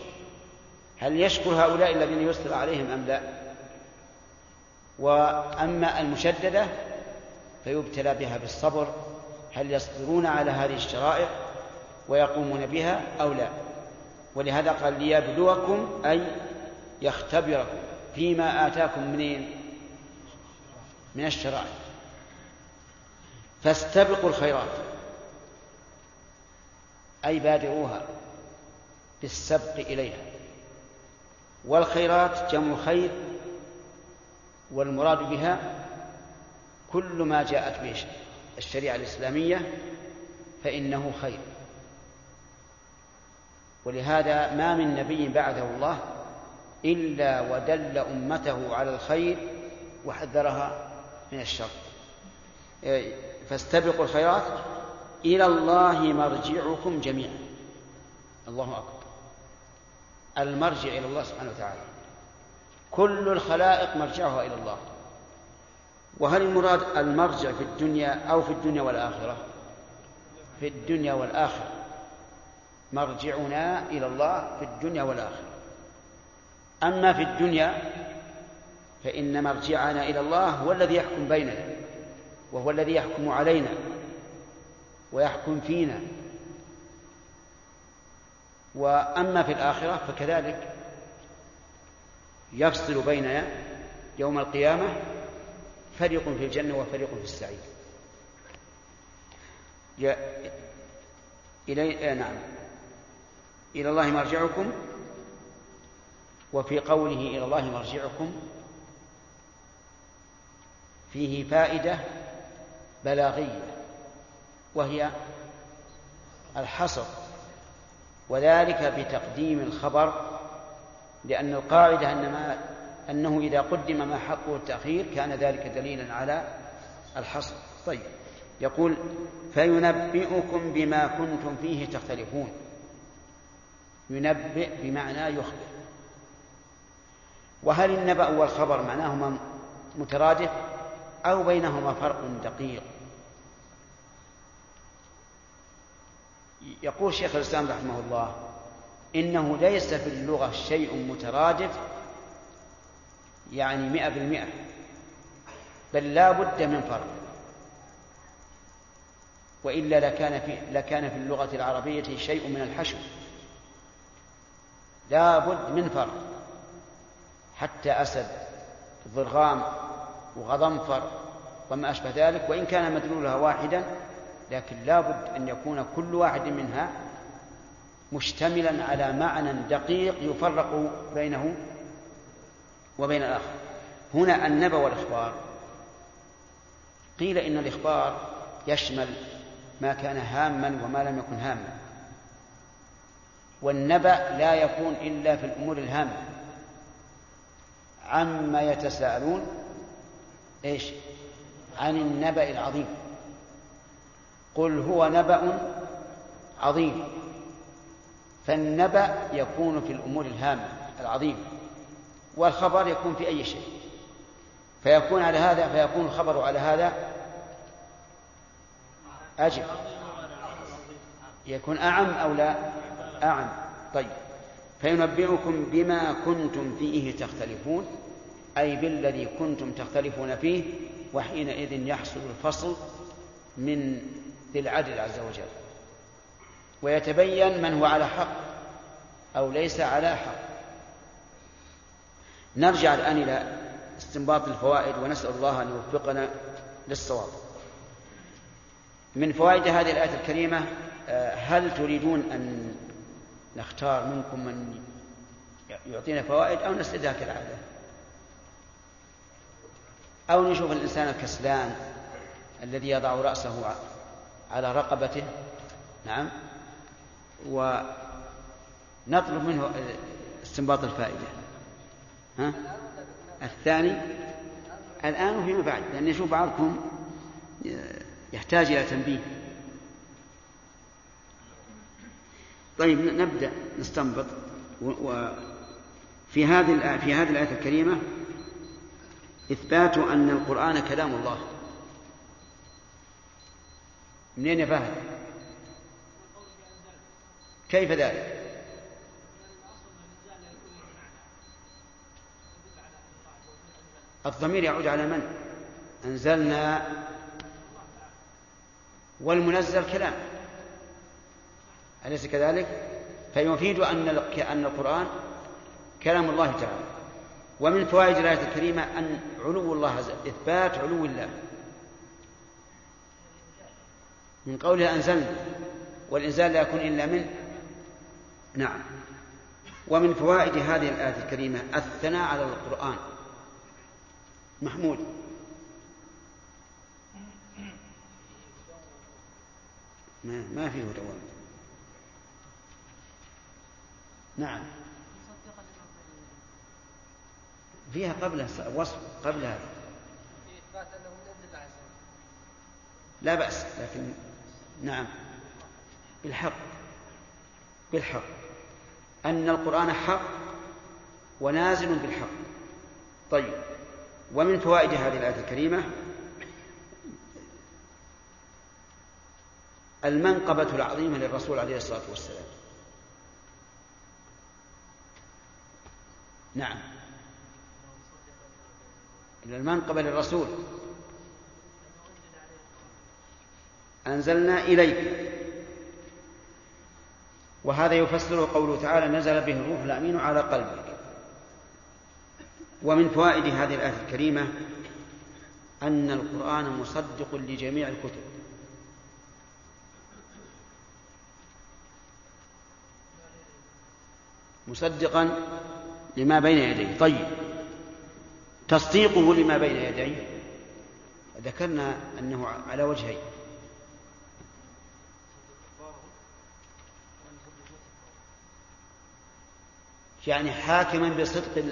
هل يشكر هؤلاء الذين يسر عليهم أم لا؟ وأما المشددة فيبتلى بها بالصبر هل يصبرون على هذه الشرائع ويقومون بها أو لا؟ ولهذا قال ليبلوكم أي يختبركم فيما آتاكم منين من الشرائع. فاستبقوا الخيرات أي بادروها بالسبق إليها. والخيرات جمع خير والمراد بها كل ما جاءت به الشريعة الإسلامية فإنه خير. ولهذا ما من نبي بعثه الله إلا ودل أمته على الخير وحذرها من الشر. فاستبقوا الخيرات إلى الله مرجعكم جميعا. الله أكبر. المرجع إلى الله سبحانه وتعالى. كل الخلائق مرجعها إلى الله. وهل المراد المرجع في الدنيا أو في الدنيا والآخرة؟ في الدنيا والآخرة. مرجعنا إلى الله في الدنيا والآخرة. أما في الدنيا فإن مرجعنا إلى الله هو الذي يحكم بيننا وهو الذي يحكم علينا ويحكم فينا وأما في الآخرة فكذلك يفصل بيننا يوم القيامة فريق في الجنة وفريق في السعير. إلي... نعم. إلى الله مرجعكم وفي قوله إلى الله مرجعكم فيه فائدة بلاغية وهي الحصر. وذلك بتقديم الخبر لأن القاعدة أن ما أنه إذا قدم ما حقه التأخير كان ذلك دليلا على الحصر. طيب يقول فينبئكم بما كنتم فيه تختلفون. ينبئ بمعنى يخبر. وهل النبأ والخبر معناهما مترادف أو بينهما فرق دقيق؟ يقول شيخ الإسلام رحمه الله إنه ليس في اللغة شيء مترادف يعني مئة بالمئة بل لا بد من فرق. وإلا لكان في, لكان في اللغة العربية شيء من الحشو. لا بد من فرق. حتى أسد ضرغام وغضنفر وما أشبه ذلك وإن كان مدلولها واحدا لكن لا بد أن يكون كل واحد منها مشتملا على معنى دقيق يفرق بينه وبين الآخر. هنا النبأ والإخبار. قيل إن الإخبار يشمل ما كان هاما وما لم يكن هاما. والنبأ لا يكون إلا في الأمور الهامة. عما يتساءلون إيش؟ عن النبأ العظيم. قل هو نبأ عظيم. فالنبأ يكون في الأمور الهامة العظيمة والخبر يكون في أي شيء. فيكون على هذا فيكون الخبر على هذا أجب يكون أعم أو لا؟ أعم. طيب. فينبئكم بما كنتم فيه تختلفون أي بالذي كنتم تختلفون فيه وحينئذ يحصل الفصل من ذي العدل عز وجل. ويتبين من هو على حق أو ليس على حق. نرجع الآن إلى استنباط الفوائد ونسأل الله أن يوفقنا للصواب. من فوائد هذه الآية الكريمة آه، هل تريدون أن نختار منكم من يعطينا فوائد أو نسردها كالعادة؟ أو نشوف الإنسان الكسلان الذي يضع رأسه على رقبته. نعم. ونطلب منه استنباط الفائدة. ها؟ الثاني الآن وفيما بعد لأن يشوف بعضكم يحتاج إلى تنبيه. طيب نبدأ نستنبط. وفي هذه في هذه الآية الكريمة إثبات أن القرآن كلام الله. منين يا فهد؟ كيف ذلك؟ الضمير يعود على من؟ أنزلنا والمنزل كلام أليس كذلك؟ فيفيد أن أن القرآن كلام الله تعالى ومن فوائد الآية الكريمة أن علو الله إثبات علو الله من قوله أنزلنا والإنزال لا يكون إلا من نعم. ومن فوائد هذه الآية الكريمة الثناء على القرآن. محمود. ما ما فيه دوام. نعم. فيها قبل وصف قبل هذا لا بأس لكن نعم. بالحق. بالحق. أن القرآن حق ونازل بالحق. طيب. ومن فوائد هذه الآية الكريمة؟ المنقبة العظيمة للرسول عليه الصلاة والسلام. نعم. المنقبة للرسول. أنزلنا إليك. وهذا يفسره قوله تعالى نزل به الروح الأمين على قلبك. ومن فوائد هذه الآية الكريمة أن القرآن مصدق لجميع الكتب. مصدقا لما بين يديه. طيب. تصديقه لما بين يديه. ذكرنا أنه على وجهين. يعني حاكما بصدق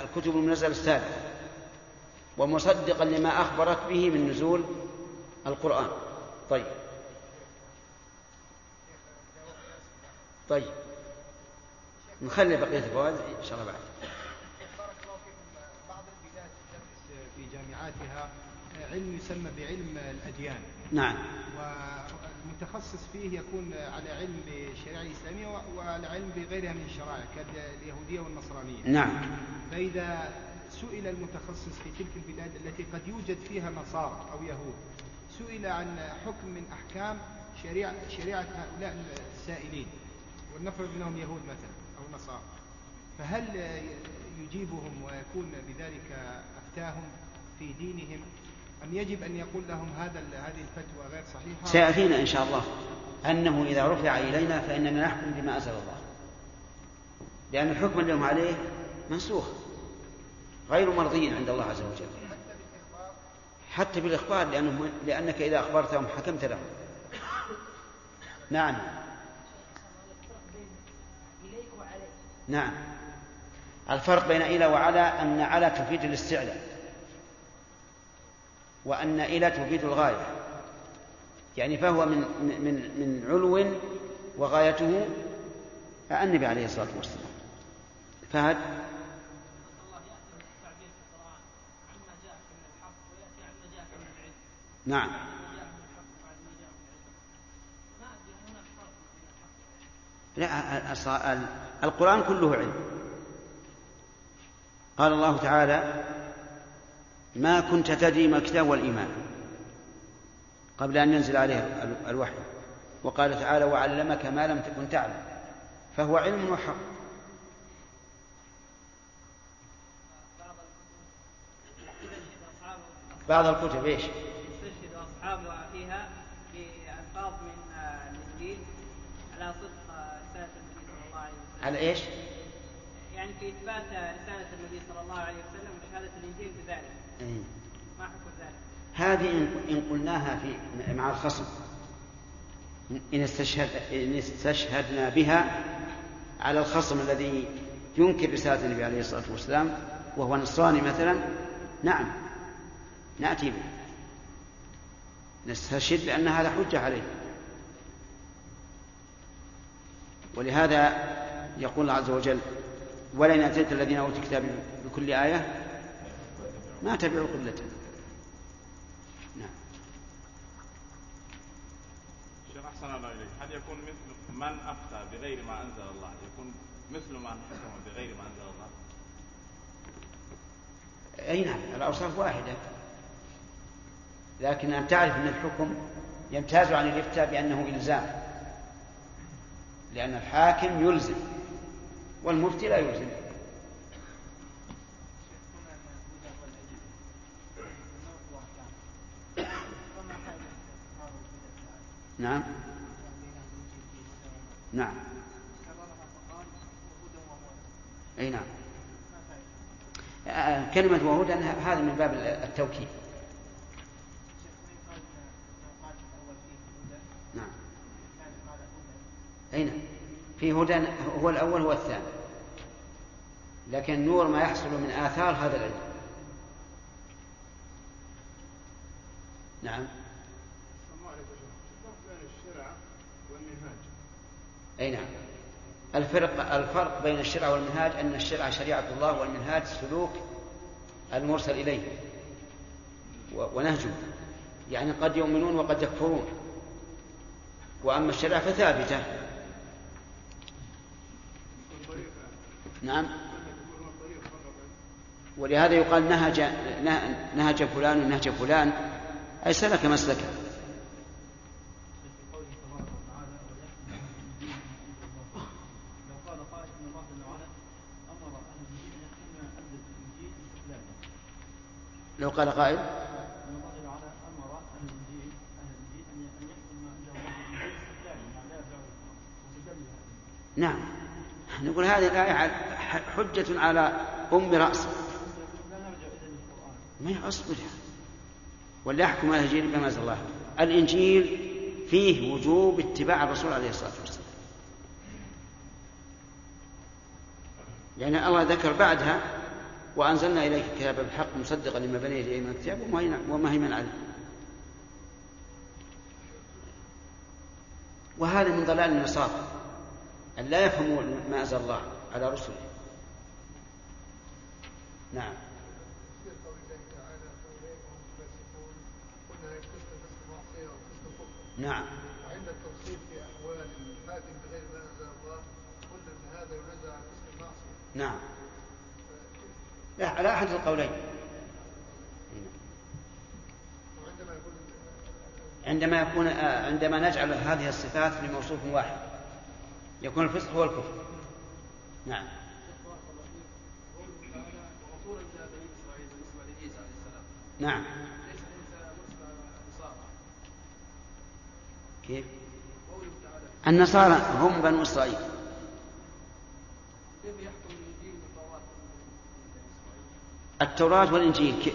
الكتب المنزلة السابقة ومصدقا لما أخبرت به من نزول القرآن. طيب. طيب. نخلي بقية الفوائد إن شاء الله بعد. بارك الله فيكم. بعض البلاد تدرس في جامعاتها علم يسمى بعلم الأديان. نعم. والمتخصص فيه يكون على علم بالشريعة الإسلامية وعلى علم بغيرها من الشرائع كاليهودية والنصرانية. نعم. فإذا سئل المتخصص في تلك البلاد التي قد يوجد فيها نصارى أو يهود سئل عن حكم من أحكام شريعة, شريعة هؤلاء السائلين ولنفرض منهم يهود مثلا أو نصارى. فهل يجيبهم ويكون بذلك أفتاهم في دينهم؟ أم يجب أن يقول لهم هذا هذه الفتوى غير صحيحة؟ سيأتينا إن شاء الله. أنه إذا رفع إلينا فإننا نحكم بما أنزل الله. لأن الحكم الذي هم عليه منسوخ. غير مرضي عند الله عز وجل. حتى بالإخبار لأنه لأنك إذا أخبرتهم حكمت لهم. نعم. نعم. الفرق بين إلى وعلى أن على تفيد الاستعلاء. وأن إلى تفيد الغاية. يعني فهو من من من علو وغايته النبي عليه الصلاة والسلام. فهد نعم. لا القرآن كله علم. قال الله تعالى ما كنت تدري ما الكتاب والإيمان قبل أن ينزل عليه الوحي وقال تعالى وعلمك ما لم تكن تعلم فهو علم وحق بعض الكتب إيش؟ يستشهد اصحابها فيها بألفاظ من الانجيل على صدق رسالة النبي صلى الله عليه وسلم. على إيش؟ يعني في إثبات رسالة النبي صلى الله عليه وسلم وشهادة الإنجيل بذلك. إيه. ما حكم ذلك؟ هذه إن قلناها في مع الخصم إن, استشهد إن استشهدنا بها على الخصم الذي ينكر رسالة النبي عليه الصلاة والسلام وهو نصراني مثلا نعم نأتي به نستشهد بأن هذا حجة عليه ولهذا يقول الله عز وجل ولئن أتيت الذين أوتوا الكتاب بكل آية ما تبعوا قبلته نعم. شيخ أحسن الله إليك. هل يكون مثل من أفتى بغير ما أنزل الله؟ يكون مثل من حكم بغير ما أنزل الله؟ أي نعم الأوصاف واحدة. لكن أن تعرف أن الحكم يمتاز عن الإفتاء بأنه إلزام. لأن الحاكم يلزم والمفتي لا يلزم. نعم. نعم. أي نعم. آه، كلمة وهدى هذا من باب التوكيد. نعم. أي نعم. في هدى هو الأول هو الثاني. لكن نور ما يحصل من آثار هذا العلم نعم أي نعم الفرق الفرق بين الشرع والمنهاج أن الشرع شريعة الله والمنهاج سلوك المرسل إليه ونهجه. يعني قد يؤمنون وقد يكفرون. وأما الشريعة فثابتة. نعم. ولهذا يقال نهج نهج فلان نهج فلان. أي سلك مسلكه لو قال قائل. نعم. نقول هذه الآية حجة على أم رأس. ما يعصب ولا يحكم على الإنجيل بما أنزل الله. الإنجيل فيه وجوب اتباع الرسول عليه الصلاة والسلام. لأن يعني الله ذكر بعدها وأنزلنا إليك الكتاب بالحق مصدقا لما بين يديه من الكتاب ومهيمنا عليه. وهذا من ضلال النصارى أن لا يفهموا ما أنزل الله على رسله. نعم. نعم. وعند التوصيف في أحوال الحاكم بغير ما أنزل الله قلنا إن هذا قسم المعصية. نعم. لا على أحد القولين. عندما يكون آه، عندما نجعل هذه الصفات لموصوف واحد يكون الفسق هو الكفر. نعم. نعم. كيف؟ النصارى هم بنو إسرائيل. التوراة والإنجيل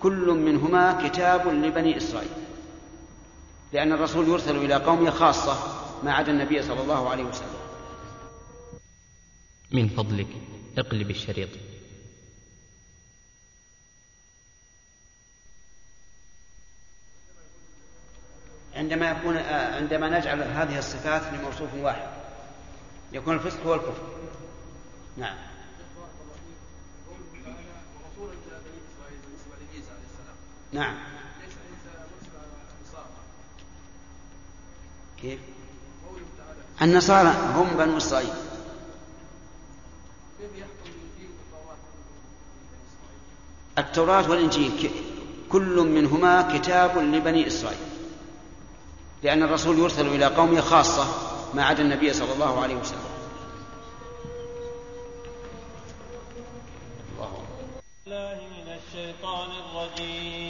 كل منهما كتاب لبني إسرائيل. لأن الرسول يرسل إلى قومه خاصة ما عدا النبي صلى الله عليه وسلم. من فضلك اقلب الشريط. عندما يكون آه، عندما نجعل هذه الصفات لموصوف واحد يكون الفسق هو الكفر. نعم. نعم. كيف؟ النصارى هم بنو إسرائيل. التوراة والإنجيل كل منهما كتاب لبني إسرائيل. لأن الرسول يرسل إلى قومه خاصة ما عدا النبي صلى الله عليه وسلم. الله من الشيطان الرجيم.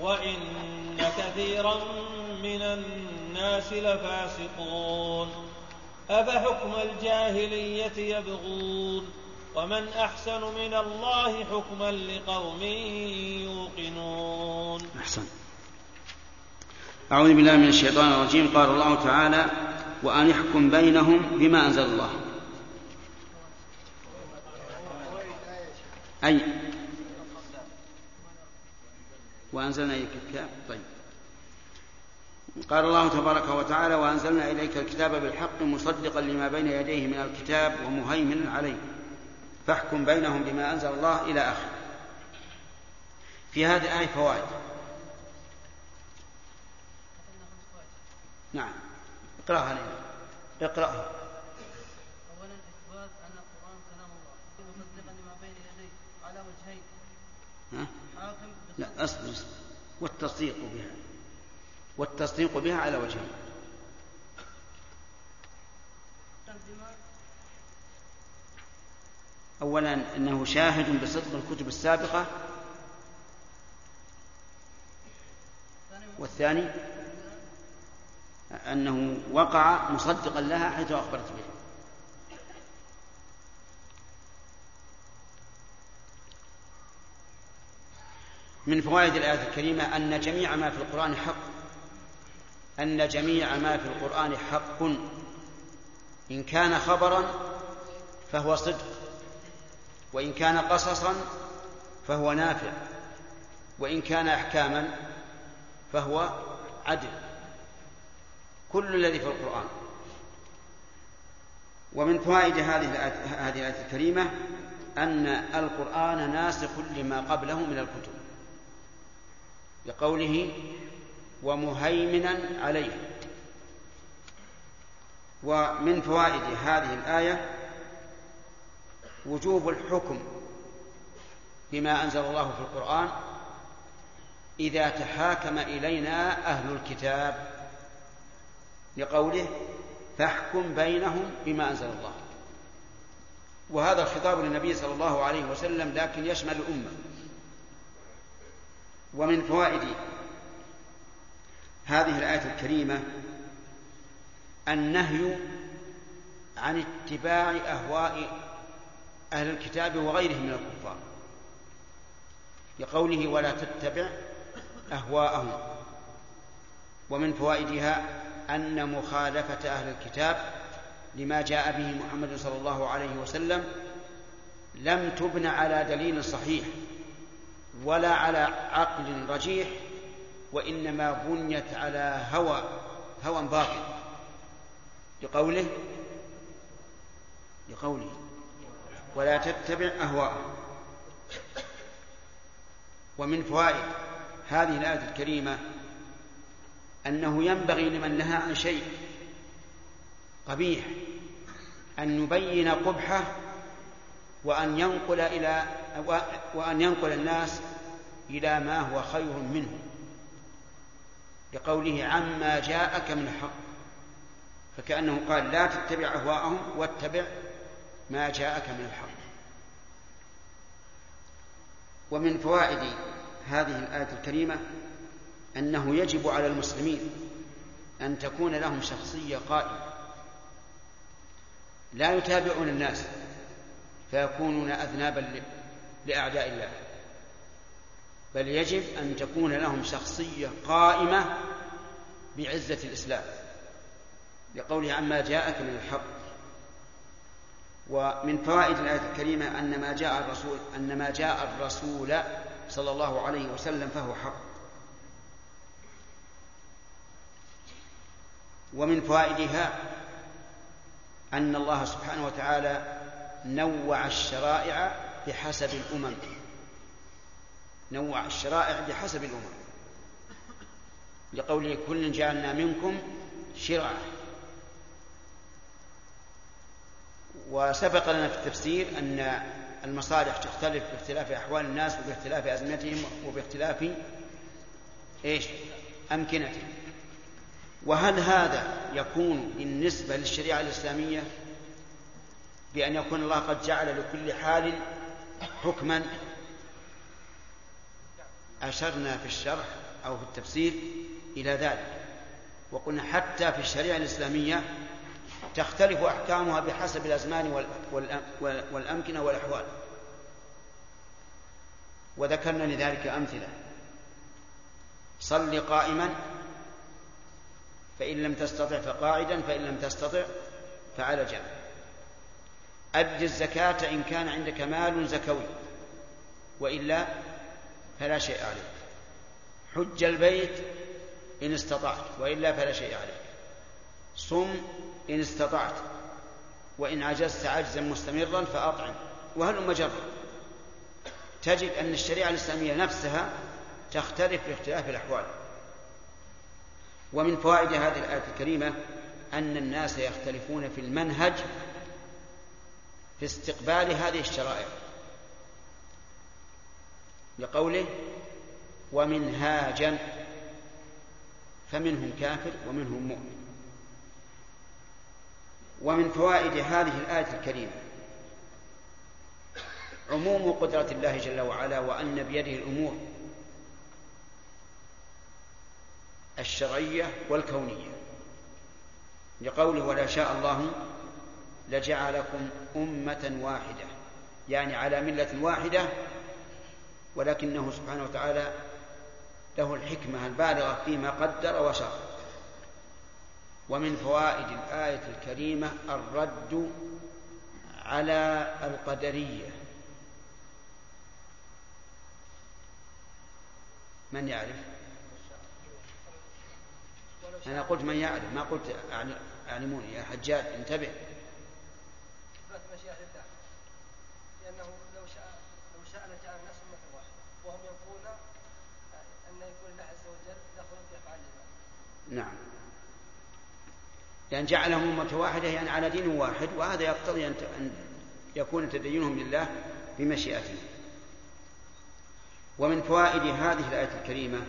وإن كثيرا من الناس لفاسقون. أفحكم الجاهلية يبغون؟ ومن أحسن من الله حكما لقوم يوقنون. أحسن. أعوذ بالله من الشيطان الرجيم. قال الله تعالى وأن احكم بينهم بما أنزل الله. أي وأنزلنا إليك الكتاب. طيب. قال الله تبارك وتعالى وأنزلنا إليك الكتاب بالحق مصدقا لما بين يديه من الكتاب ومهيمنا عليه. فاحكم بينهم بما أنزل الله إلى آخره. في هذه الآية فوائد. نعم. اقرأها لنا. اقرأها. أولا إثبات أن القرآن كلام الله. مصدقا لما بين يديه على وجهين. ها؟ لا اصبر والتصديق بها. والتصديق بها على وجهين أولا أنه شاهد بصدق الكتب السابقة. والثاني أنه وقع مصدقا لها حيث أخبرت به. من فوائد الآية الكريمة أن جميع ما في القرآن حق. أن جميع ما في القرآن حق. إن كان خبرا فهو صدق. وإن كان قصصا فهو نافع. وإن كان أحكاما فهو عدل. كل الذي في القرآن. ومن فوائد هذه هذه الآية الكريمة أن القرآن ناسخ لما قبله من الكتب. لقوله ومهيمنا عليه. ومن فوائد هذه الآية وجوب الحكم بما أنزل الله في القرآن إذا تحاكم إلينا أهل الكتاب لقوله فاحكم بينهم بما أنزل الله. وهذا الخطاب للنبي صلى الله عليه وسلم لكن يشمل الأمة. ومن فوائد هذه الآية الكريمة النهي عن اتباع أهواء أهل الكتاب وغيرهم من الكفار لقوله ولا تتبع أهواءهم. ومن فوائدها أن مخالفة أهل الكتاب لما جاء به محمد صلى الله عليه وسلم لم تبن على دليل صحيح. ولا على عقل رجيح وإنما بنيت على هوى هوى باطل لقوله لقوله ولا تتبع أهواءهم ومن فوائد هذه الآية الكريمة أنه ينبغي لمن نهى عن شيء قبيح أن يبين قبحه وأن ينقل إلى وأن ينقل الناس إلى ما هو خير منه لقوله عما جاءك من الحق فكأنه قال لا تتبع أهواءهم واتبع ما جاءك من الحق. ومن فوائد هذه الآية الكريمة أنه يجب على المسلمين أن تكون لهم شخصية قائمة. لا يتابعون الناس فيكونون أذنابا لأعداء الله. بل يجب أن تكون لهم شخصية قائمة بعزة الإسلام. لقوله عما جاءك من الحق. ومن فوائد الآية الكريمة أن ما جاء الرسول أن ما جاء الرسول صلى الله عليه وسلم فهو حق. ومن فوائدها أن الله سبحانه وتعالى نوع الشرائع بحسب الأمم. نوع الشرائع بحسب الأمم. لقوله كل جعلنا منكم شرعة وسبق لنا في التفسير أن المصالح تختلف باختلاف أحوال الناس وباختلاف أزمنتهم وباختلاف إيش؟ أمكنتهم. وهل هذا يكون بالنسبة للشريعة الإسلامية؟ بأن يكون الله قد جعل لكل حال حكما أشرنا في الشرح أو في التفسير إلى ذلك وقلنا حتى في الشريعة الإسلامية تختلف أحكامها بحسب الأزمان والأمكنة والأحوال. وذكرنا لذلك أمثلة. صل قائما فإن لم تستطع فقاعدا فإن لم تستطع فعلى جنب. أد الزكاة إن كان عندك مال زكوي وإلا فلا شيء عليك. حج البيت إن استطعت وإلا فلا شيء عليك. صم إن استطعت وإن عجزت عجزا مستمرا فأطعم. وهل مجرد تجد أن الشريعة الإسلامية نفسها تختلف باختلاف الأحوال. ومن فوائد هذه الآية الكريمة أن الناس يختلفون في المنهج في استقبال هذه الشرائع. لقوله ومنهاجا فمنهم كافر ومنهم مؤمن. ومن فوائد هذه الآية الكريمة عموم قدرة الله جل وعلا وأن بيده الأمور الشرعية والكونية. لقوله ولا شاء الله لجعلكم أمة واحدة يعني على ملة واحدة ولكنه سبحانه وتعالى له الحكمة البالغة فيما قدر وشرع. ومن فوائد الآية الكريمة الرد على القدرية. من يعرف؟ أنا قلت من يعرف ما قلت أعلموني يا حجاج انتبه إثبات مشيئة الله لأنه لو شاء لو شاء لجعل الناس أمة واحدة وهم ينفون أن يكون الله عز وجل دخل في أفعال العباد نعم. لأن جعلهم أمة واحدة يعني على دين واحد وهذا يقتضي أن يكون تدينهم لله بمشيئته. ومن فوائد هذه الآية الكريمة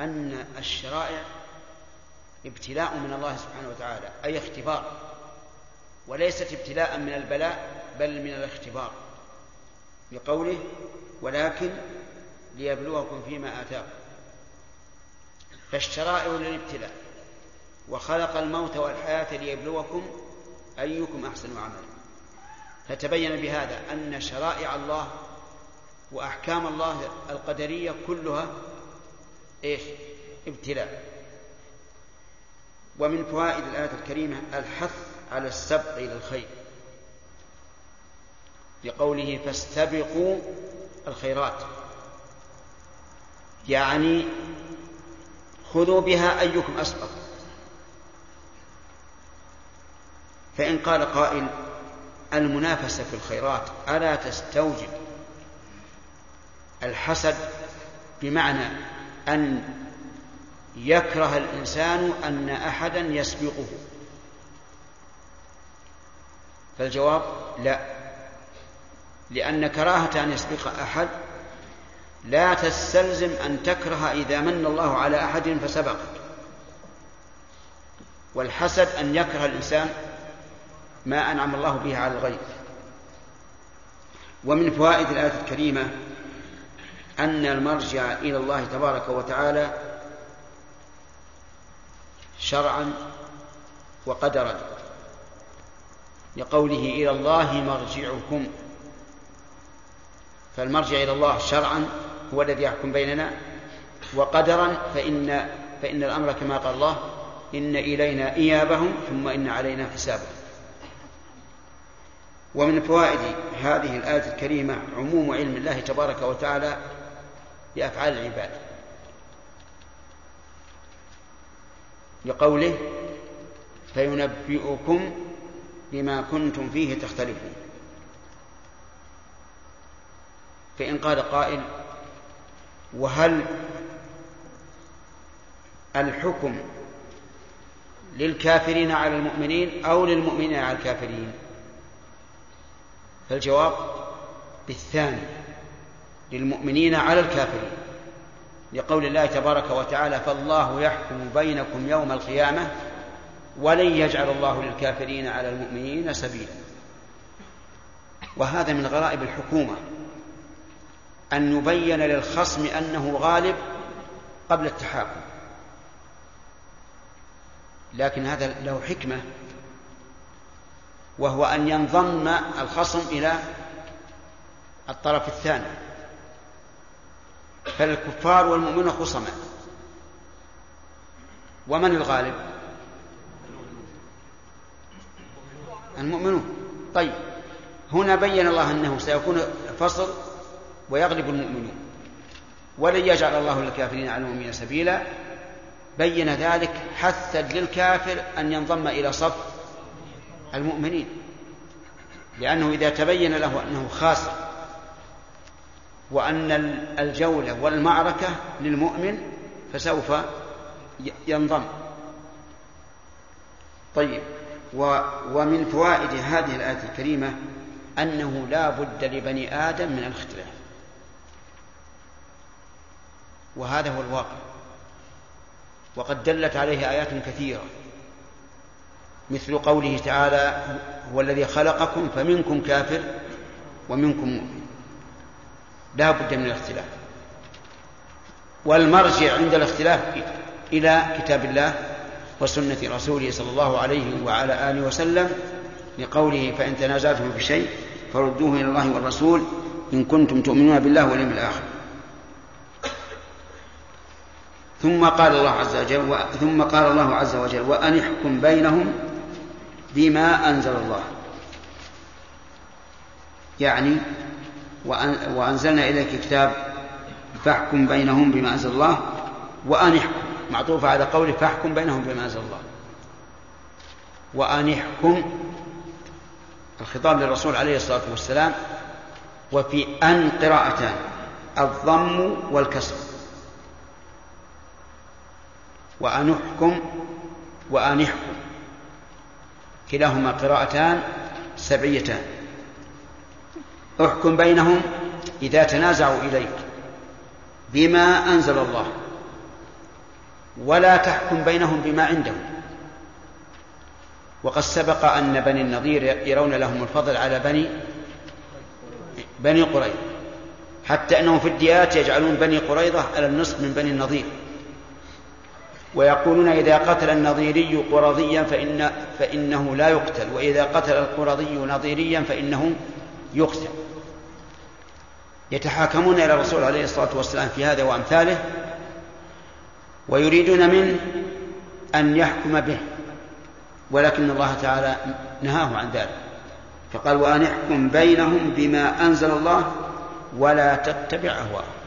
أن الشرائع ابتلاء من الله سبحانه وتعالى أي اختبار. وليست ابتلاء من البلاء بل من الاختبار. بقوله ولكن ليبلوكم فيما آتاكم. فالشرائع للابتلاء. وخلق الموت والحياة ليبلوكم أيكم أحسن عملا. فتبين بهذا أن شرائع الله وأحكام الله القدرية كلها إيش؟ ابتلاء. ومن فوائد الآية الكريمة الحث على السبق إلى الخير. بقوله فاستبقوا الخيرات. يعني خذوا بها أيكم أسبق. فإن قال قائل المنافسة في الخيرات ألا تستوجب الحسد بمعنى أن يكره الإنسان أن أحدا يسبقه. فالجواب لا لأن كراهة أن يسبق أحد لا تستلزم أن تكره إذا من الله على أحد فسبقك والحسد أن يكره الإنسان ما أنعم الله به على الغير ومن فوائد الآية الكريمة أن المرجع إلى الله تبارك وتعالى شرعا وقدرا لقوله إلى الله مرجعكم. فالمرجع إلى الله شرعا هو الذي يحكم بيننا وقدرا فإن فإن الأمر كما قال الله إن إلينا إيابهم ثم إن علينا حسابهم. ومن فوائد هذه الآية الكريمة عموم علم الله تبارك وتعالى بأفعال العباد. لقوله فينبئكم بما كنتم فيه تختلفون. فإن قال قائل وهل الحكم للكافرين على المؤمنين أو للمؤمنين على الكافرين؟ فالجواب بالثاني للمؤمنين على الكافرين. لقول الله تبارك وتعالى فالله يحكم بينكم يوم القيامة ولن يجعل الله للكافرين على المؤمنين سبيلا. وهذا من غرائب الحكومة. أن يبين للخصم أنه غالب قبل التحاكم. لكن هذا له حكمة وهو أن ينضم الخصم إلى الطرف الثاني. فالكفار والمؤمنون خصما. ومن الغالب؟ المؤمنون. طيب هنا بين الله أنه سيكون فصل ويغلب المؤمنون. ولن يجعل الله للكافرين على المؤمنين سبيلا. بين ذلك حثا للكافر أن ينضم إلى صف المؤمنين. لأنه إذا تبين له أنه خاسر وأن الجولة والمعركة للمؤمن فسوف ينضم. طيب و ومن فوائد هذه الآية الكريمة أنه لا بد لبني آدم من الاختلاف. وهذا هو الواقع. وقد دلت عليه آيات كثيرة. مثل قوله تعالى هو الذي خلقكم فمنكم كافر ومنكم مؤمن. لا بد من الاختلاف. والمرجع عند الاختلاف إلى كتاب الله وسنة رسوله صلى الله عليه وعلى آله وسلم لقوله فإن تنازعتم في شيء فردوه إلى الله والرسول إن كنتم تؤمنون بالله واليوم الآخر. ثم قال الله عز وجل و... ثم قال الله عز وجل وأن احكم بينهم بما أنزل الله. يعني وأن... وأنزلنا إليك كتاب فاحكم بينهم بما أنزل الله وأن احكم معطوف على قوله فاحكم بينهم بما أنزل الله. وأن احكم الخطاب للرسول عليه الصلاة والسلام وفي أن قراءتان الضم والكسر. وأن أحكم وأن كلاهما قراءتان سبعيتان. أحكم بينهم إذا تنازعوا إليك بما أنزل الله. ولا تحكم بينهم بما عندهم. وقد سبق أن بني النضير يرون لهم الفضل على بني بني قريظة. حتى أنهم في الديات يجعلون بني قريظة على النصف من بني النضير. ويقولون إذا قتل النظيري قرظيا فإن فإنه لا يقتل وإذا قتل القرظي نظيريا فإنه يقتل. يتحاكمون إلى الرسول عليه الصلاة والسلام في هذا وأمثاله ويريدون منه أن يحكم به ولكن الله تعالى نهاه عن ذلك. فقال وأن احكم بينهم بما أنزل الله ولا تتبع أهواءهم.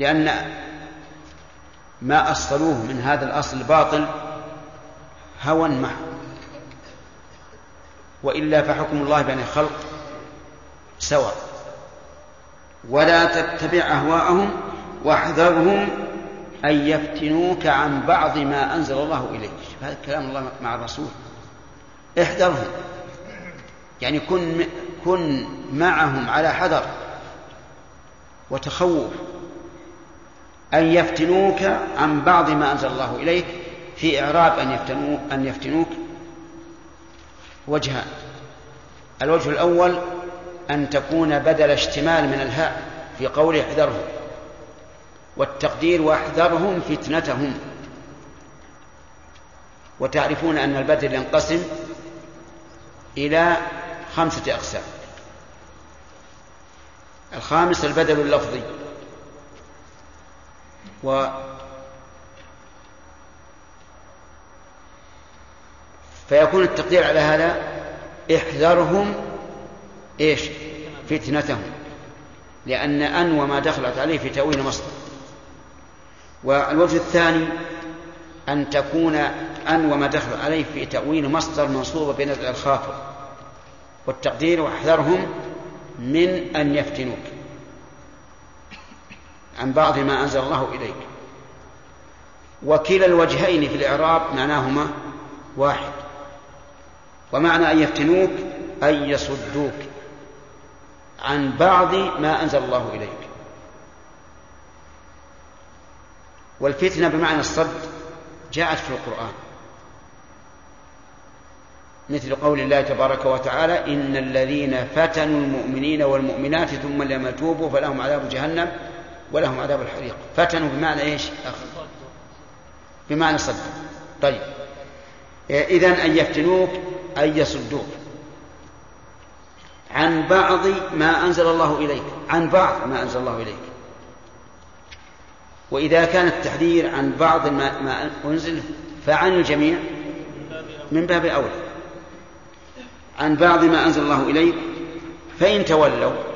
لأن ما أصلوه من هذا الأصل الباطل هوى محض وإلا فحكم الله بين الخلق سواء. ولا تتبع أهواءهم واحذرهم أن يفتنوك عن بعض ما أنزل الله إليك. هذا كلام الله مع الرسول. احذرهم. يعني كن كن معهم على حذر وتخوف. أن يفتنوك عن بعض ما أنزل الله إليك في إعراب أن يفتنوك أن يفتنوك وجهان الوجه الأول أن تكون بدل اشتمال من الهاء في قول احذرهم والتقدير واحذرهم فتنتهم. وتعرفون أن البدل ينقسم إلى خمسة أقسام. الخامس البدل اللفظي. و فيكون التقدير على هذا احذرهم إيش؟ فتنتهم. لأن أن وما دخلت عليه في تأويل مصدر. والوجه الثاني أن تكون أن وما دخل عليه في تأويل مصدر منصوبة بنزع الخافض والتقدير واحذرهم من أن يفتنوك. عن بعض ما أنزل الله إليك. وكلا الوجهين في الإعراب معناهما واحد. ومعنى أن يفتنوك أن يصدوك. عن بعض ما أنزل الله إليك. والفتنة بمعنى الصد جاءت في القرآن. مثل قول الله تبارك وتعالى إن الذين فتنوا المؤمنين والمؤمنات ثم لم يتوبوا فلهم عذاب جهنم. ولهم عذاب الحريق. فتنوا بمعنى إيش؟ أخ بمعنى صد طيب. إذا أن يفتنوك أن يصدوك. عن بعض ما أنزل الله إليك. عن بعض ما أنزل الله إليك. وإذا كان التحذير عن بعض ما, ما أنزل فعن الجميع من باب أولى عن بعض ما أنزل الله إليك فإن تولوا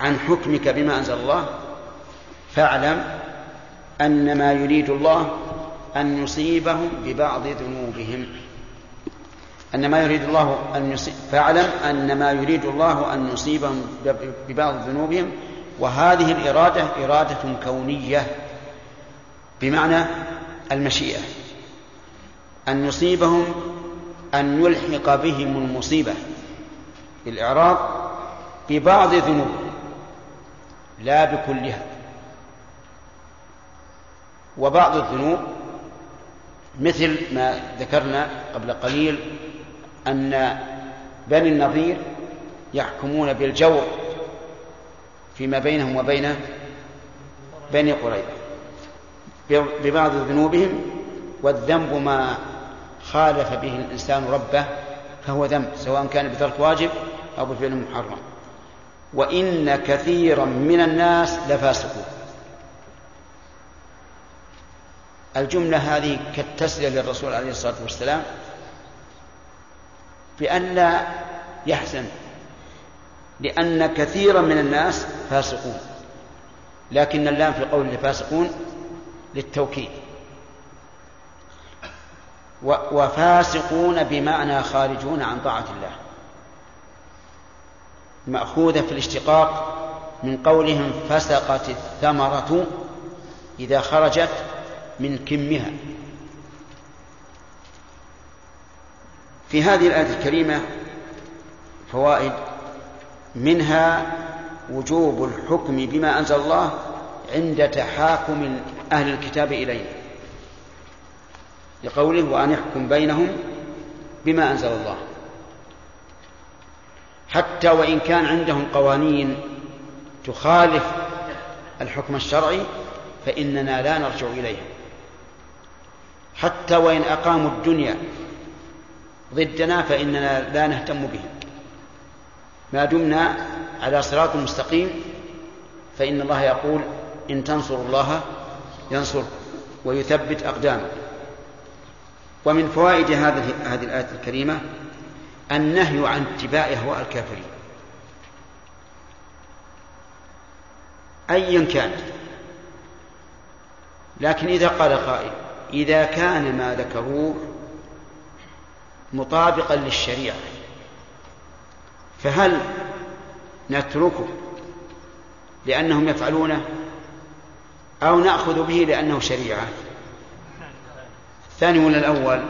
عن حكمك بما أنزل الله فاعلم أن ما يريد الله أن يصيبهم ببعض ذنوبهم. أن ما يريد الله أن يصيب فاعلم أن ما يريد الله أن يصيبهم ببعض ذنوبهم وهذه الإرادة إرادة كونية بمعنى المشيئة أن يصيبهم أن يلحق بهم المصيبة بالإعراض ببعض ذنوبهم. لا بكلها. وبعض الذنوب مثل ما ذكرنا قبل قليل أن بني النظير يحكمون بالجور فيما بينهم وبين بني قريظة. ببعض ذنوبهم والذنب ما خالف به الإنسان ربه فهو ذنب سواء كان بترك واجب أو بفعل محرم. وإن كثيرا من الناس لفاسقون. الجملة هذه كالتسلية للرسول عليه الصلاة والسلام بأن لا يحزن لأن كثيرا من الناس فاسقون. لكن اللام في قول الفاسقون للتوكيد. وفاسقون بمعنى خارجون عن طاعة الله. مأخوذة في الاشتقاق من قولهم فسقت الثمرة إذا خرجت من كمها. في هذه الآية الكريمة فوائد منها وجوب الحكم بما أنزل الله عند تحاكم أهل الكتاب إليه. لقوله وأن يحكم بينهم بما أنزل الله حتى وإن كان عندهم قوانين تخالف الحكم الشرعي فإننا لا نرجع إليها حتى وإن أقاموا الدنيا ضدنا فإننا لا نهتم بهم. ما دمنا على صراط مستقيم فإن الله يقول إن تنصروا الله ينصركم ويثبت أقدامكم. ومن فوائد هذه الآية الكريمة النهي عن اتباع أهواء الكافرين. أيا كان. لكن إذا قال قائل إذا كان ما ذكروه مطابقا للشريعة فهل نتركه لأنهم يفعلونه أو نأخذ به لأنه شريعة؟ الثاني ولا الأول؟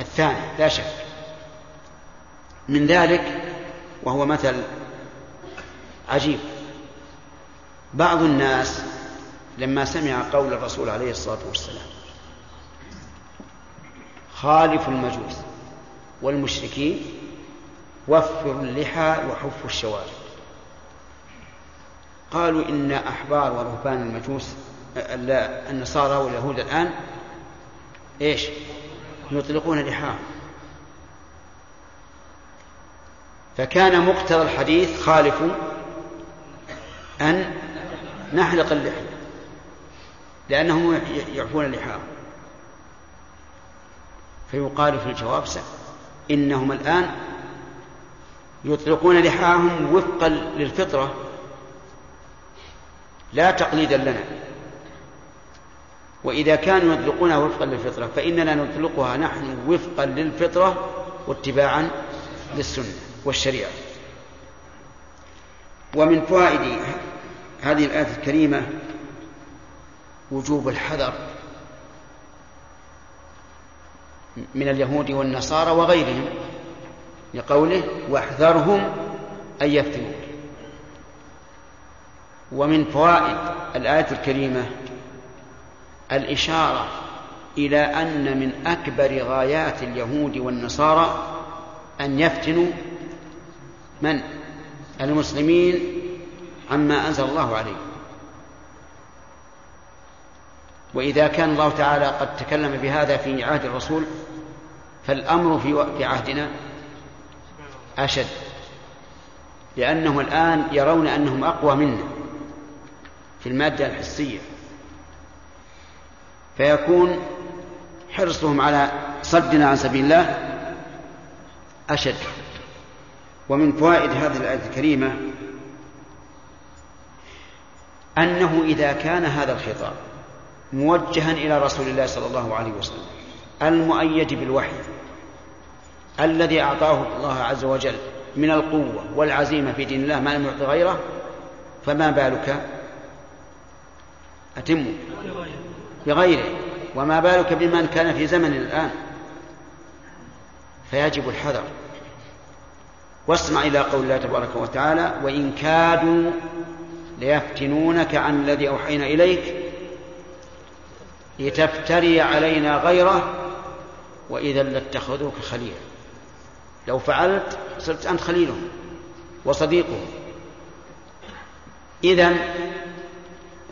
الثاني لا شك. من ذلك وهو مثل عجيب. بعض الناس لما سمع قول الرسول عليه الصلاة والسلام خالفوا المجوس والمشركين وفروا اللحى وحفوا الشوارب. قالوا إن أحبار ورهبان المجوس النصارى واليهود الآن إيش؟ يطلقون لحاهم. فكان مقتضى الحديث خالف أن نحلق اللحية لأنهم يعفون اللحاهم فيقال في الجواب سهل إنهم الآن يطلقون لحاهم وفقا للفطرة لا تقليدا لنا. وإذا كانوا يطلقونها وفقا للفطرة فإننا نطلقها نحن وفقا للفطرة واتباعا للسنة. والشريعة. ومن فوائد هذه الآية الكريمة وجوب الحذر من اليهود والنصارى وغيرهم لقوله واحذرهم أن يفتنوك. ومن فوائد الآية الكريمة الإشارة إلى أن من أكبر غايات اليهود والنصارى أن يفتنوا من؟ المسلمين عما أنزل الله عليه. وإذا كان الله تعالى قد تكلم بهذا في عهد الرسول فالأمر في عهدنا أشد. لأنهم الآن يرون أنهم أقوى منا في المادة الحسية. فيكون حرصهم على صدنا عن سبيل الله أشد. ومن فوائد هذه الآية الكريمة أنه إذا كان هذا الخطاب موجها إلى رسول الله صلى الله عليه وسلم المؤيد بالوحي الذي أعطاه الله عز وجل من القوة والعزيمة في دين الله ما لم يعط غيره فما بالك؟ أتم بغيره وما بالك بمن كان في زمن الآن؟ فيجب الحذر. واسمع إلى قول الله تبارك وتعالى وإن كادوا ليفتنونك عن الذي أوحينا إليك لتفتري علينا غيره وإذا لاتخذوك خليلا. لو فعلت صرت أنت خليلهم وصديقهم. إذا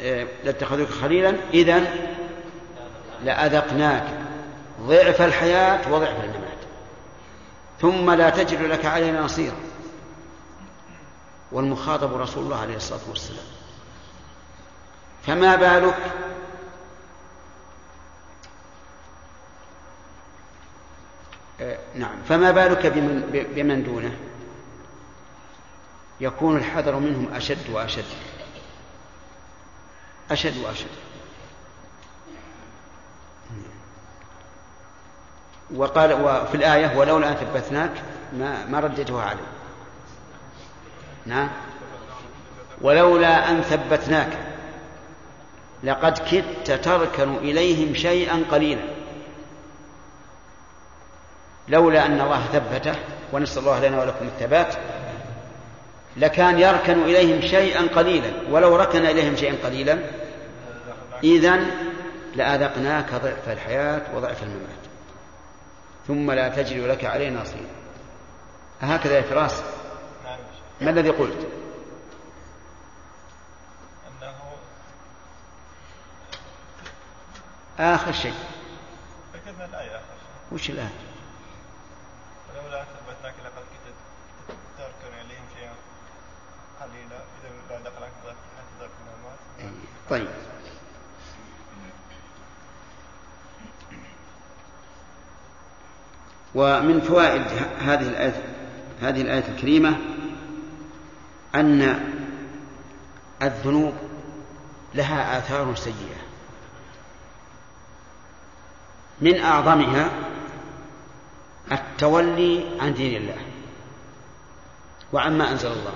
آه، لاتخذوك خليلا إذا لأذقناك. ضعف الحياة وضعف الممات ثم لا تجد لك علينا نصيرا والمخاطب رسول الله عليه الصلاة والسلام. فما بالك؟ نعم. فما بالك بمن, بمن دونه؟ يكون الحذر منهم أشد وأشد. أشد وأشد. وقال وفي الآية ولولا أن ثبتناك ما ما رددتها عليه نعم. ولولا أن ثبتناك لقد كدت تركن إليهم شيئا قليلا. لولا أن الله ثبته ونسأل الله لنا ولكم الثبات لكان يركن إليهم شيئا قليلا. ولو ركن إليهم شيئا قليلا إذا لأذقناك ضعف الحياة وضعف الممات. ثم لا تجد لك علينا نصيرا هكذا يا فراس. ما الذي قلت؟ أنه آخر شيء. ذكرنا الآية آخر شيء وش الآية ولولا ثبتناك لقد كنت تركن إليهم شيئا قليلا إذا لا دخلك حتى ذاك طيب. ومن فوائد هذه الآية هذه الآية الكريمة أن الذنوب لها آثار سيئة. من أعظمها التولي عن دين الله وعما أنزل الله.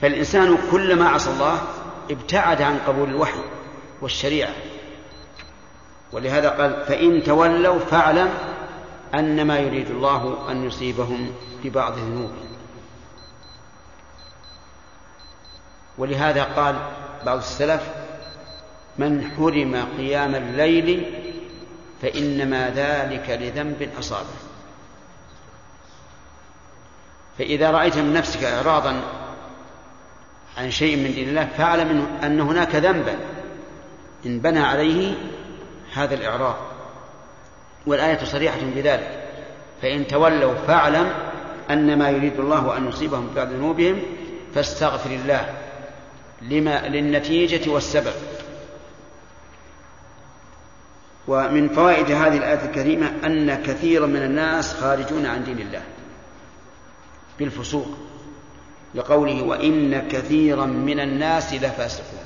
فالإنسان كلما عصى الله ابتعد عن قبول الوحي والشريعة. ولهذا قال فإن تولوا فاعلم أنما يريد الله أن يصيبهم ببعض ذنوبهم ولهذا قال بعض السلف من حرم قيام الليل فإنما ذلك لذنب أصابه. فإذا رأيت من نفسك إعراضا عن شيء من دين الله فاعلم أن هناك ذنبا إن بنى عليه هذا الإعراض والآية صريحة بذلك فإن تولوا فاعلم أن ما يريد الله أن يصيبهم ببعض ذنوبهم فاستغفر الله لما للنتيجة والسبب. ومن فوائد هذه الآية الكريمة أن كثيرا من الناس خارجون عن دين الله بالفسوق لقوله وإن كثيرا من الناس لفاسقون.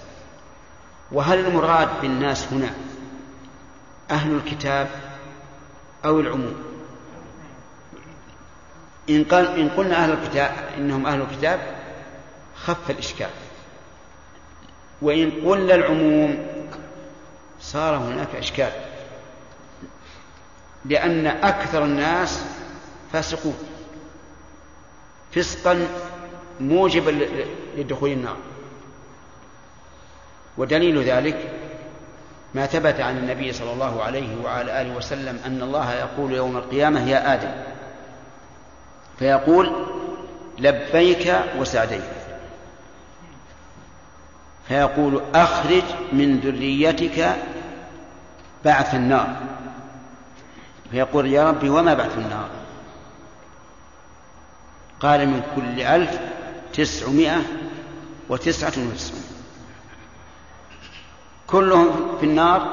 وهل المراد بالناس هنا أهل الكتاب أو العموم. إن, قال إن قلنا أهل الكتاب إنهم أهل الكتاب خف الإشكال. وإن قلنا العموم صار هناك إشكال. لأن أكثر الناس فاسقون. فسقا موجبا لدخول النار. ودليل ذلك ما ثبت عن النبي صلى الله عليه وعلى آله وسلم أن الله يقول يوم القيامة يا آدم. فيقول لبيك وسعديك. فيقول أخرج من ذريتك بعث النار. فيقول يا ربي وما بعث النار؟ قال من كل ألف تسعمائة وتسعة وتسعون. كلهم في النار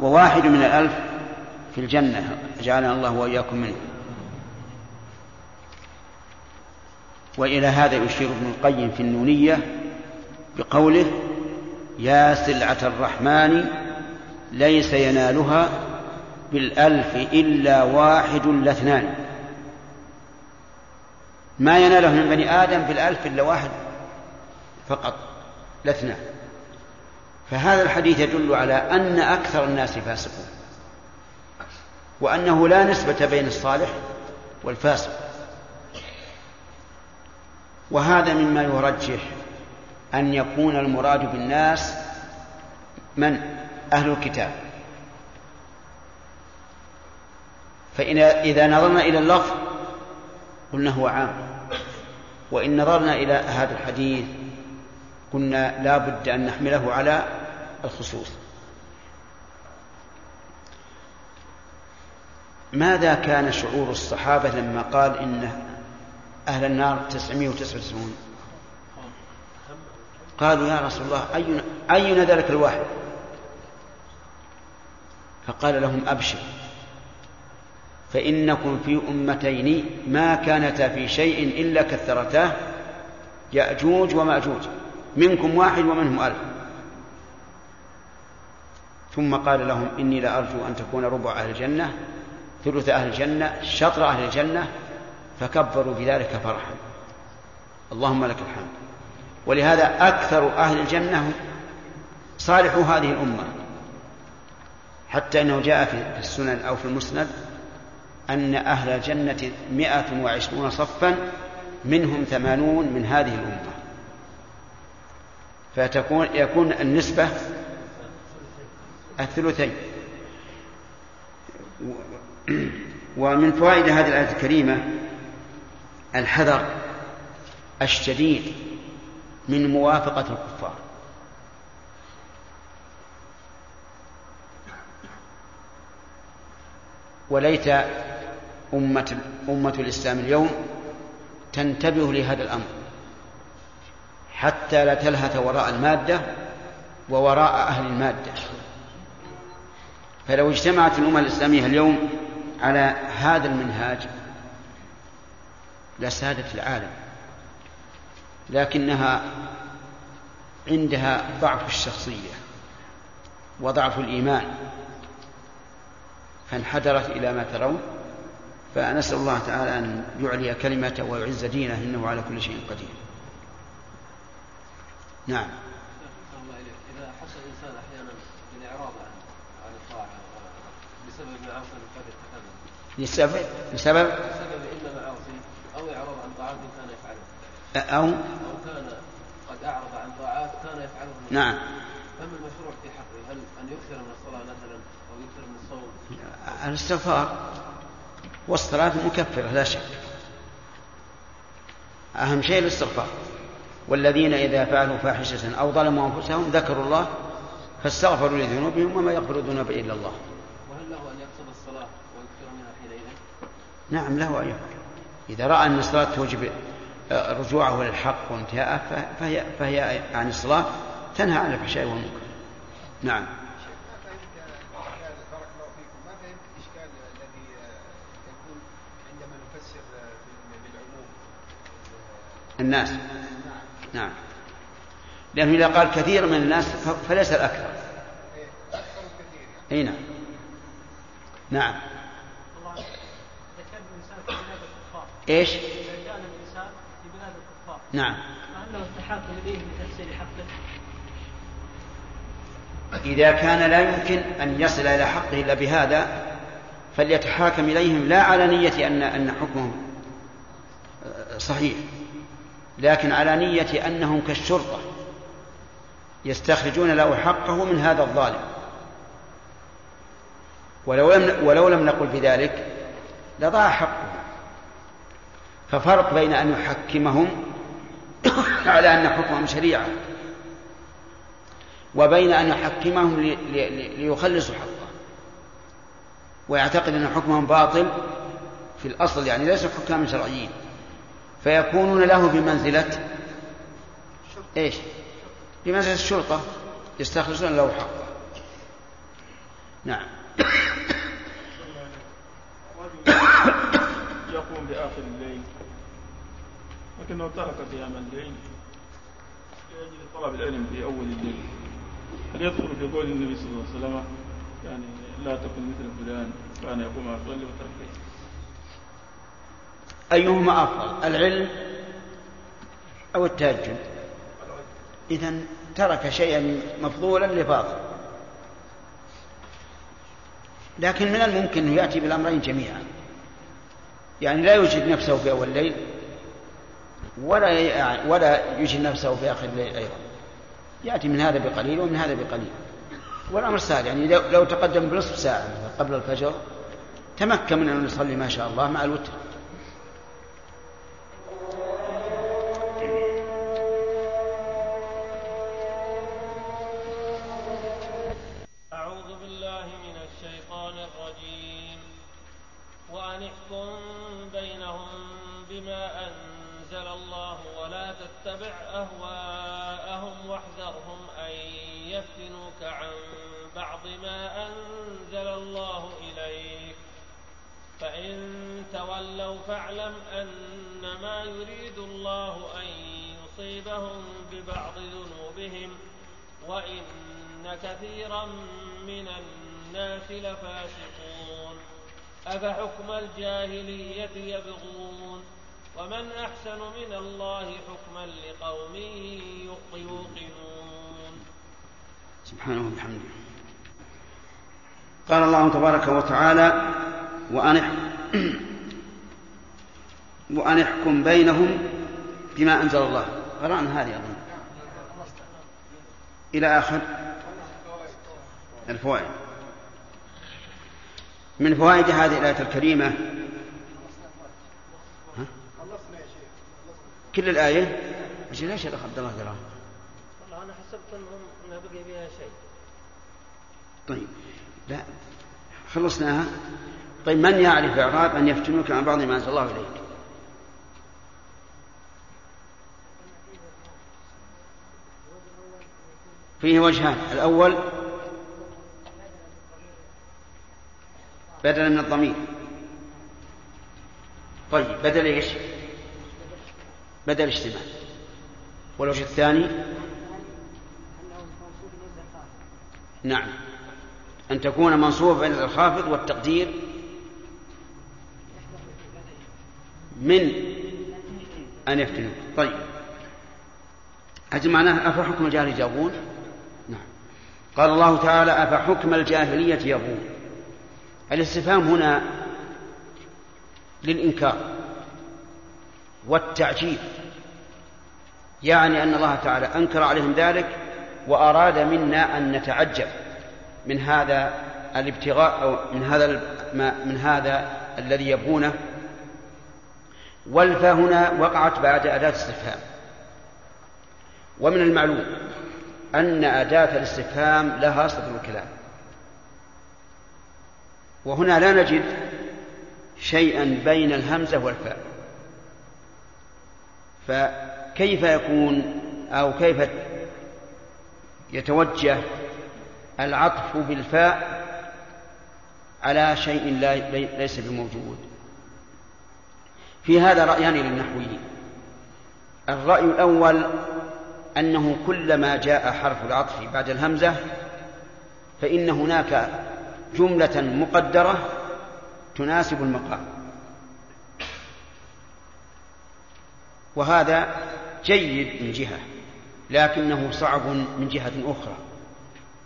وواحد من الألف في الجنة. جعلنا الله وإياكم منه. وإلى هذا يشير ابن القيم في النونية بقوله يا سلعة الرحمن ليس ينالها بالألف إلا واحد لاثنان. ما يناله من بني آدم بالألف إلا واحد فقط لاثنان. فهذا الحديث يدل على أن أكثر الناس فاسقون. وأنه لا نسبة بين الصالح والفاسق. وهذا مما يرجح أن يكون المراد بالناس من؟ أهل الكتاب. فإن إذا نظرنا إلى اللفظ قلنا هو عام. وإن نظرنا إلى هذا الحديث قلنا لا بد أن نحمله على الخصوص. ماذا كان شعور الصحابة لما قال إن أهل النار تسعمائة وتسعة وتسعون؟ قالوا يا رسول الله أينا, أينا ذلك الواحد؟ فقال لهم أبشر فإنكم في أمتين ما كانتا في شيء إلا كثرتاه يأجوج ومأجوج منكم واحد ومنهم ألف. ثم قال لهم إني لأرجو أن تكون ربع أهل الجنة ثلث أهل الجنة شطر أهل الجنة فكبروا بذلك فرحا. اللهم لك الحمد. ولهذا أكثر أهل الجنة صالحو هذه الأمة. حتى أنه جاء في السنن أو في المسند أن أهل الجنة مئة وعشرون صفا منهم ثمانون من هذه الأمة. فتكون يكون النسبة الثلثين. ومن فوائد هذه الآية الكريمة الحذر الشديد من موافقة الكفار. وليت أمة أمة الإسلام اليوم تنتبه لهذا الأمر حتى لا تلهث وراء المادة ووراء أهل المادة. فلو اجتمعت الأمة الإسلامية اليوم على هذا المنهاج لسادت العالم لكنها عندها ضعف الشخصية وضعف الإيمان. فانحدرت إلى ما ترون فنسأل الله تعالى أن يعلي كلمته ويعز دينه إنه على كل شيء قدير. نعم الله إليك إذا حصل الإنسان أحيانا بالإعراض عن عن الطاعة بسبب معاصي قد لسبب بسبب إما معاصي أو إعراض عن طاعات كان يفعلها أو؟ أو كان قد أعرض عن طاعات كان يفعلها نعم. فما المشروع في حقه؟ هل أن يكثر من الصلاة مثلا أو يكثر من الصوم؟ الاستغفار والصلاة مكفرة لا شك. أهم شيء الاستغفار. والذين إذا فعلوا فاحشة أو ظلموا أنفسهم ذكروا الله فاستغفروا لذنوبهم وما يغفر الذنوب إلا الله وهل له أن يقصد الصلاة ويكثر منها حينئذ؟ نعم له أن يفعل إذا رأى أن الصلاة توجب آه، رجوعه للحق وانتهاءه فهي, فهي عن الصلاة تنهى عن الفحشاء والمنكر. نعم. الناس. نعم. لأنه إذا قال كثير من الناس فليس الأكثر. يعني أي نعم نعم الله إذا كان الإنسان في بلاد كان الإنسان في بلاد الكفار. نعم. فهل له التحاكم إليه لتفسير حقه؟ إذا كان لا يمكن أن يصل إلى حقه إلا بهذا فليتحاكم إليهم لا على نية أن أن حكمهم صحيح لكن على نية أنهم كالشرطة يستخرجون له حقه من هذا الظالم. ولو لم ولو لم نقل بذلك لضاع حقه. ففرق بين أن يحكمهم على أن حكمهم شريعة وبين أن يحكمهم لي- لي- ليخلصوا حقه ويعتقد أن حكمهم باطل في الأصل يعني ليسوا حكاما شرعيين. فيكونون له بمنزلة إيش؟ بمنزلة الشرطة يستخلصون له حقه. نعم. [coughs] [coughs] يقوم بآخر الليل. لكنه ترك قيام الليل. لأجل طلب العلم في أول الليل. هل يدخل في قول النبي صلى الله عليه وسلم يعني لا تكن مثل فلان كان يقوم على الظل وترك أيهما أفضل العلم أو التهجد؟ إذا ترك شيئا مفضولا لفاضل. لكن من الممكن أنه يأتي بالأمرين جميعا. يعني لا يجد نفسه في أول الليل ولا ولا يجد نفسه في آخر الليل أيضا. يأتي من هذا بقليل ومن هذا بقليل. والأمر سهل يعني لو, تقدم بنصف ساعة قبل الفجر تمكن من أن يصلي ما شاء الله مع الوتر. تولوا فاعلم أنما يريد الله أن يصيبهم ببعض ذنوبهم وإن كثيرا من الناس لفاسقون. أفحكم الجاهلية يبغون؟ ومن أحسن من الله حكما لقوم يوقنون. سبحانه وبحمده قال الله تبارك وتعالى وأن وأن احكم بينهم بما أنزل الله. قرأنا هذه أظن. إلى آخر. الفوائد. من فوائد هذه الآية الكريمة. ها؟ كل الآية؟ أجل ليش الأخ عبد الله والله أنا حسبت أنهم أنها بقي بها شيء. طيب. لا. خلصناها. طيب من يعرف إعراب أن يفتنوك عن بعض ما أنزل الله إليك؟ فيه وجهان. الأول بدلا من الضمير. طيب بدل إيش؟ بدل اجتماع والوجه الثاني؟ نعم. أن تكون منصوبة إلى الخافض والتقدير من أن يفتنوك. طيب. أجل معناه أفحكم الجاهلية يبغون نعم قال الله تعالى أفحكم الجاهلية يبغون الاستفهام هنا للإنكار والتعجيب يعني أن الله تعالى أنكر عليهم ذلك وأراد منا أن نتعجب من هذا الابتغاء أو من هذا من هذا الذي يبغونه. والفا هنا وقعت بعد أداة استفهام ومن المعلوم أن أداة الاستفهام لها صدر الكلام. وهنا لا نجد شيئا بين الهمزة والفاء. فكيف يكون أو كيف يتوجه العطف بالفاء على شيء لا ليس بموجود؟ في هذا رأيان للنحويين. الرأي الأول أنه كلما جاء حرف العطف بعد الهمزة فإن هناك جملة مقدرة تناسب المقام. وهذا جيد من جهة لكنه صعب من جهة أخرى.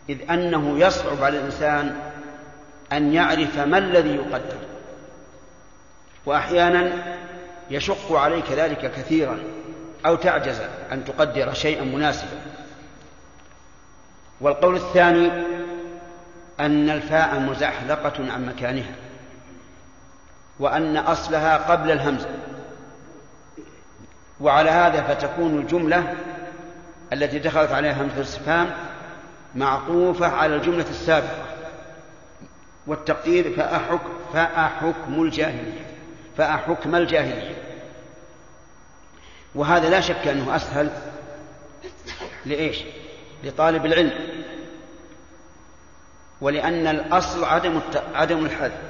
إذ أنه يصعب على الإنسان أن يعرف ما الذي يقدر. وأحيانا يشق عليك ذلك كثيرا. أو تعجز أن تقدر شيئا مناسبا. والقول الثاني أن الفاء مزحلقة عن مكانها وأن أصلها قبل الهمزة وعلى هذا فتكون الجملة التي دخلت عليها همزة الاستفهام معطوفة على الجملة السابقة. والتقدير فأحك فأحكم الجاهلية. فأحكم الجاهلية. وهذا لا شك أنه أسهل لإيش؟ لطالب العلم. ولأن الأصل عدم عدم الحذف.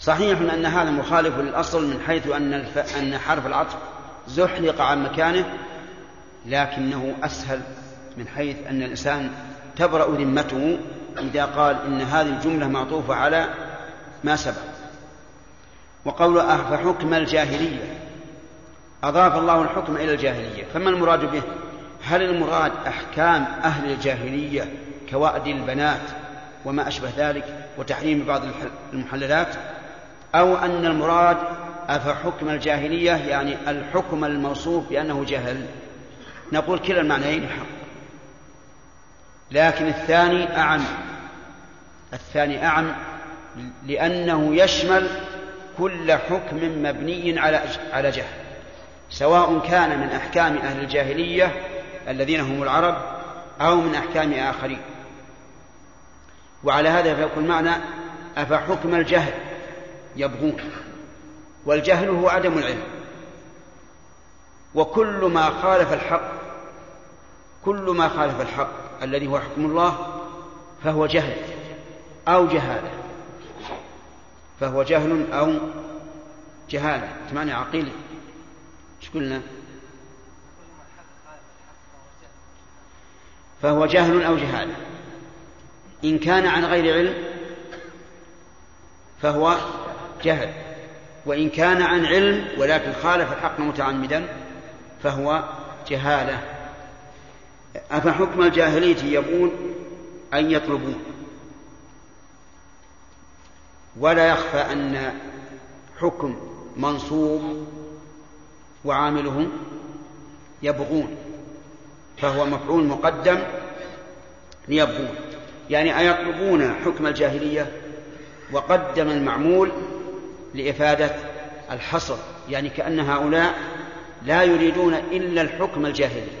صحيح أن هذا مخالف للأصل من حيث أن الف... أن حرف العطف زحلق عن مكانه لكنه أسهل من حيث أن الإنسان تبرأ ذمته إذا قال إن هذه الجملة معطوفة على ما سبق. وقول أفحكم الجاهلية. أضاف الله الحكم إلى الجاهلية. فما المراد به؟ هل المراد أحكام أهل الجاهلية كوأد البنات وما أشبه ذلك وتحريم بعض المحللات؟ أو أن المراد أفحكم الجاهلية يعني الحكم الموصوف بأنه جهل؟ نقول كلا المعنيين حق. لكن الثاني أعم. الثاني أعم لأنه يشمل كل حكم مبني على على جهل. سواء كان من أحكام أهل الجاهلية الذين هم العرب أو من أحكام آخرين. وعلى هذا فيكون معنى أفحكم الجهل يبغون والجهل هو عدم العلم. وكل ما خالف الحق كل ما خالف الحق الذي هو حكم الله فهو جهل أو جهالة. فهو جهل أو جهالة. تمانع عقيل. إيش قلنا؟ فهو جهل أو جهالة إن كان عن غير علم فهو جهل. وإن كان عن علم ولكن خالف الحق متعمدا فهو جهالة. أفحكم الجاهلية يبغون أن يطلبون؟ ولا يخفى أن حكم منصوب وعامله يبغون فهو مفعول مقدم ليبغون. يعني أيطلبون حكم الجاهلية وقدم المعمول لإفادة الحصر يعني كأن هؤلاء لا يريدون إلا الحكم الجاهلي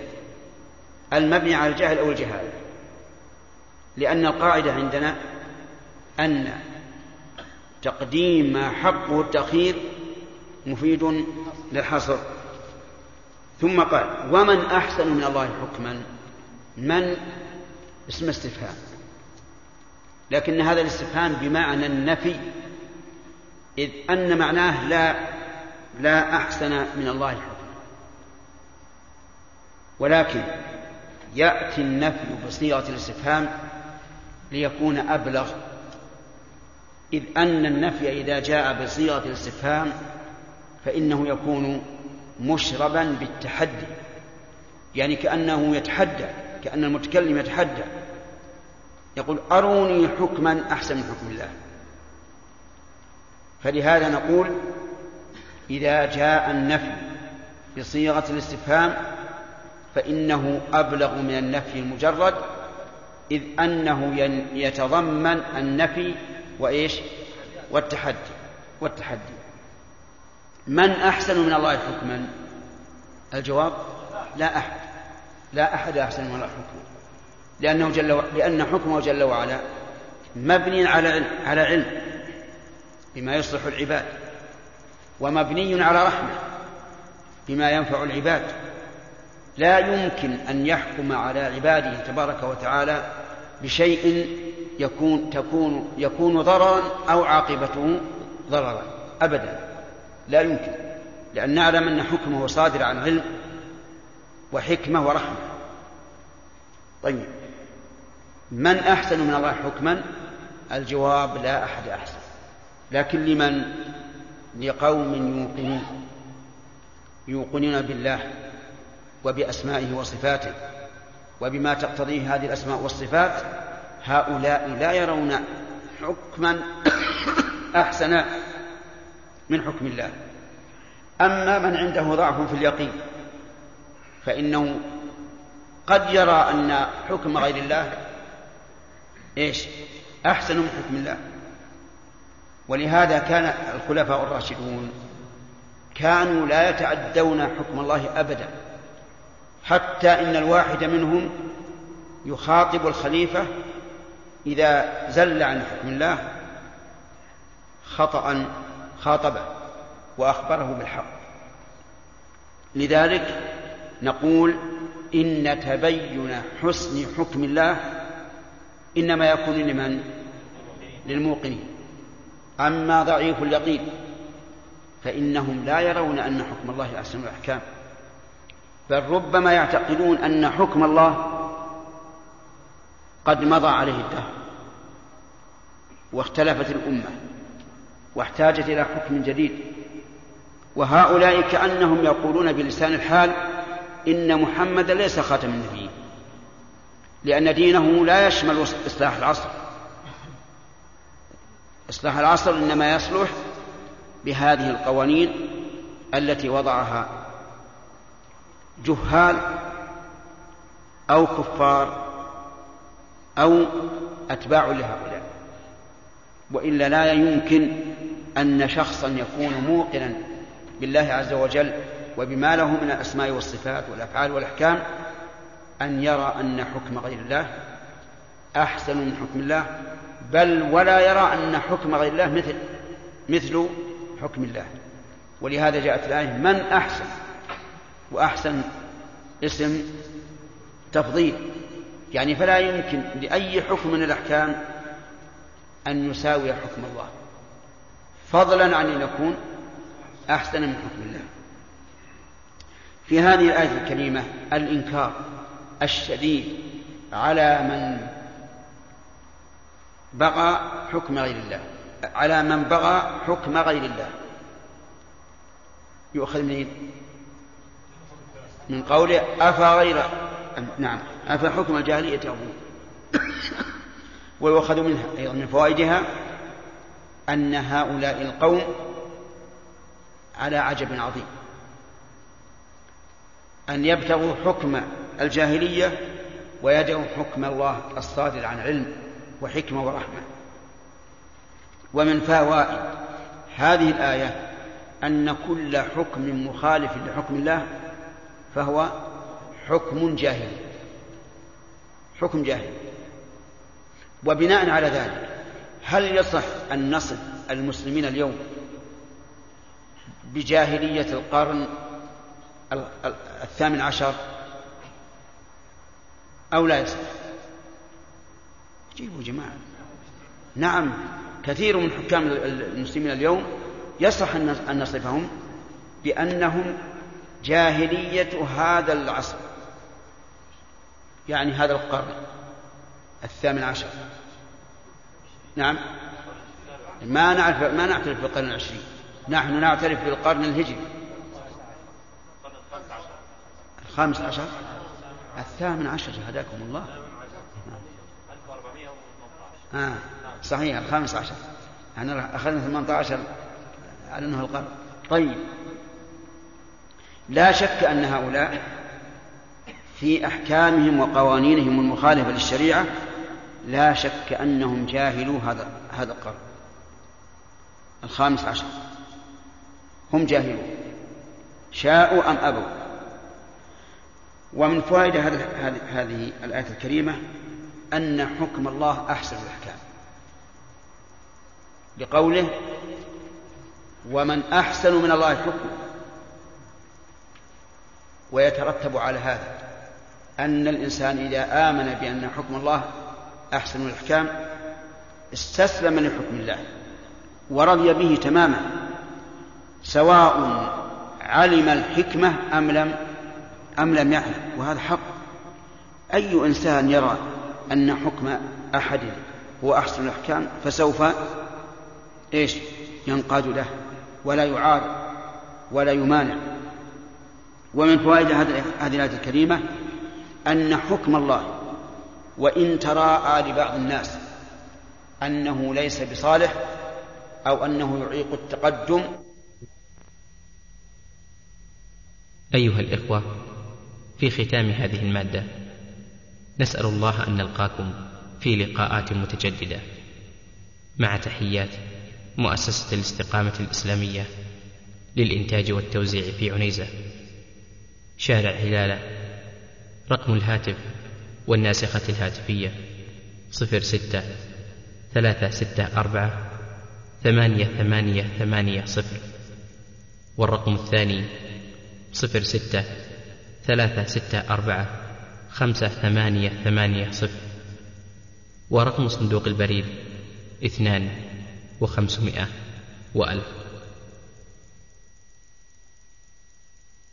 المبني على الجهل أو الجهالة لأن القاعدة عندنا أن تقديم ما حقه التأخير مفيد للحصر. ثم قال ومن أحسن من الله حكما؟ من؟ اسم استفهام. لكن هذا الاستفهام بمعنى النفي إذ أن معناه لا لا أحسن من الله حكما. ولكن يأتي النفي بصيغة الاستفهام ليكون أبلغ إذ أن النفي إذا جاء بصيغة الاستفهام فإنه يكون مشربا بالتحدي. يعني كأنه يتحدى كأن المتكلم يتحدى. يقول أروني حكما أحسن من حكم الله. فلهذا نقول إذا جاء النفي بصيغة الاستفهام فإنه أبلغ من النفي المجرد إذ أنه يتضمن النفي وإيش؟ والتحدي. والتحدي. من أحسن من الله حكما؟ الجواب لا أحد. لا أحد أحسن من الله حكما. لأنه جل و... لأن حكمه جل وعلا مبني على علم على علم بما يصلح العباد ومبني على رحمة بما ينفع العباد. لا يمكن أن يحكم على عباده تبارك وتعالى بشيء يكون تكون يكون ضررا أو عاقبته ضررا أبدا. لا يمكن لأن نعلم أن حكمه صادر عن علم وحكمة ورحمة. طيب من أحسن من الله حكما؟ الجواب لا أحد أحسن. لكن لمن؟ لقوم يوقنون يوقنون بالله وبأسمائه وصفاته. وبما تقتضيه هذه الأسماء والصفات هؤلاء لا يرون حكما أحسن من حكم الله. أما من عنده ضعف في اليقين فإنه قد يرى أن حكم غير الله إيش؟ أحسن من حكم الله. ولهذا كان الخلفاء الراشدون كانوا لا يتعدون حكم الله أبدا حتى إن الواحد منهم يخاطب الخليفة إذا زل عن حكم الله خطأ خاطبه وأخبره بالحق. لذلك نقول إن تبين حسن حكم الله إنما يكون لمن؟ للموقنين. أما ضعيف اليقين فإنهم لا يرون أن حكم الله أحسن الأحكام. بل ربما يعتقدون أن حكم الله قد مضى عليه الدهر واختلفت الأمة. واحتاجت إلى حكم جديد. وهؤلاء كأنهم يقولون بلسان الحال إن محمدا ليس خاتم النبيين لأن دينه لا يشمل إصلاح العصر. إصلاح العصر إنما يصلح بهذه القوانين التي وضعها جهال أو كفار أو أتباع لهؤلاء. وإلا لا يمكن أن شخصا يكون موقنا بالله عز وجل وبما له من الأسماء والصفات والأفعال والأحكام أن يرى أن حكم غير الله أحسن من حكم الله بل ولا يرى أن حكم غير الله مثل مثل حكم الله. ولهذا جاءت الآية من أحسن؟ وأحسن اسم تفضيل. يعني فلا يمكن لأي حكم من الأحكام أن يساوي حكم الله. فضلا عن أن يكون أحسن من حكم الله. في هذه الآية الكريمة الإنكار الشديد على من بغى حكم غير الله على من بغى حكم غير الله. يؤخذ منين من قوله أفغير نعم أفحكم الجاهلية يبغون ويؤخذ منها أيضا من فوائدها أن هؤلاء القوم على عجب عظيم. أن يبتغوا حكم الجاهلية ويدعوا حكم الله الصادر عن علم وحكمة ورحمة. ومن فوائد هذه الآية أن كل حكم مخالف لحكم الله فهو حكم جاهلي. حكم جاهلي. وبناء على ذلك هل يصح أن نصف المسلمين اليوم بجاهلية القرن الثامن عشر؟ أو لا يصح؟ جيبوا جماعة. نعم كثير من حكام المسلمين اليوم يصح أن نصفهم بأنهم جاهلية هذا العصر يعني هذا القرن الثامن عشر. نعم. ما نعرف ما نعترف بالقرن العشرين. نحن نعترف بالقرن الهجري. الخامس عشر. الثامن عشر هداكم الله. آه صحيح الخامس عشر. إحنا ثمانية عشر على أنه القرن. طيب. لا شك أن هؤلاء في أحكامهم وقوانينهم المخالفة للشريعة لا شك أنهم جاهلوا هذا هذا القرن. الخامس عشر. هم جاهلون. شاءوا أم أبوا. ومن فوائد هذه الآية الكريمة أن حكم الله أحسن الأحكام. لقوله ومن أحسن من الله حكما ويترتب على هذا أن الإنسان إذا آمن بأن حكم الله أحسن الأحكام استسلم لحكم الله ورضي به تماما سواء علم الحكمة أم لم أم لم يعلم وهذا حق. أي إنسان يرى أن حكم أحد هو أحسن الأحكام فسوف إيش؟ ينقاد له ولا يعارض ولا يمانع. ومن فوائد هذه الآية الكريمة أن حكم الله وإن تراءى لبعض الناس أنه ليس بصالح أو أنه يعيق التقدم. أيها الإخوة في ختام هذه المادة نسأل الله أن نلقاكم في لقاءات متجددة. مع تحيات مؤسسة الاستقامة الإسلامية للإنتاج والتوزيع في عنيزة. شارع هلالة رقم الهاتف والناسخة الهاتفية. صفر ستة ثلاثة ستة أربعة ثمانية ثمانية ثمانية صفر. والرقم الثاني صفر ستة ثلاثة ستة أربعة خمسة ثمانية ثمانية صفر. ورقم صندوق البريد اثنان وخمسمائة وألف.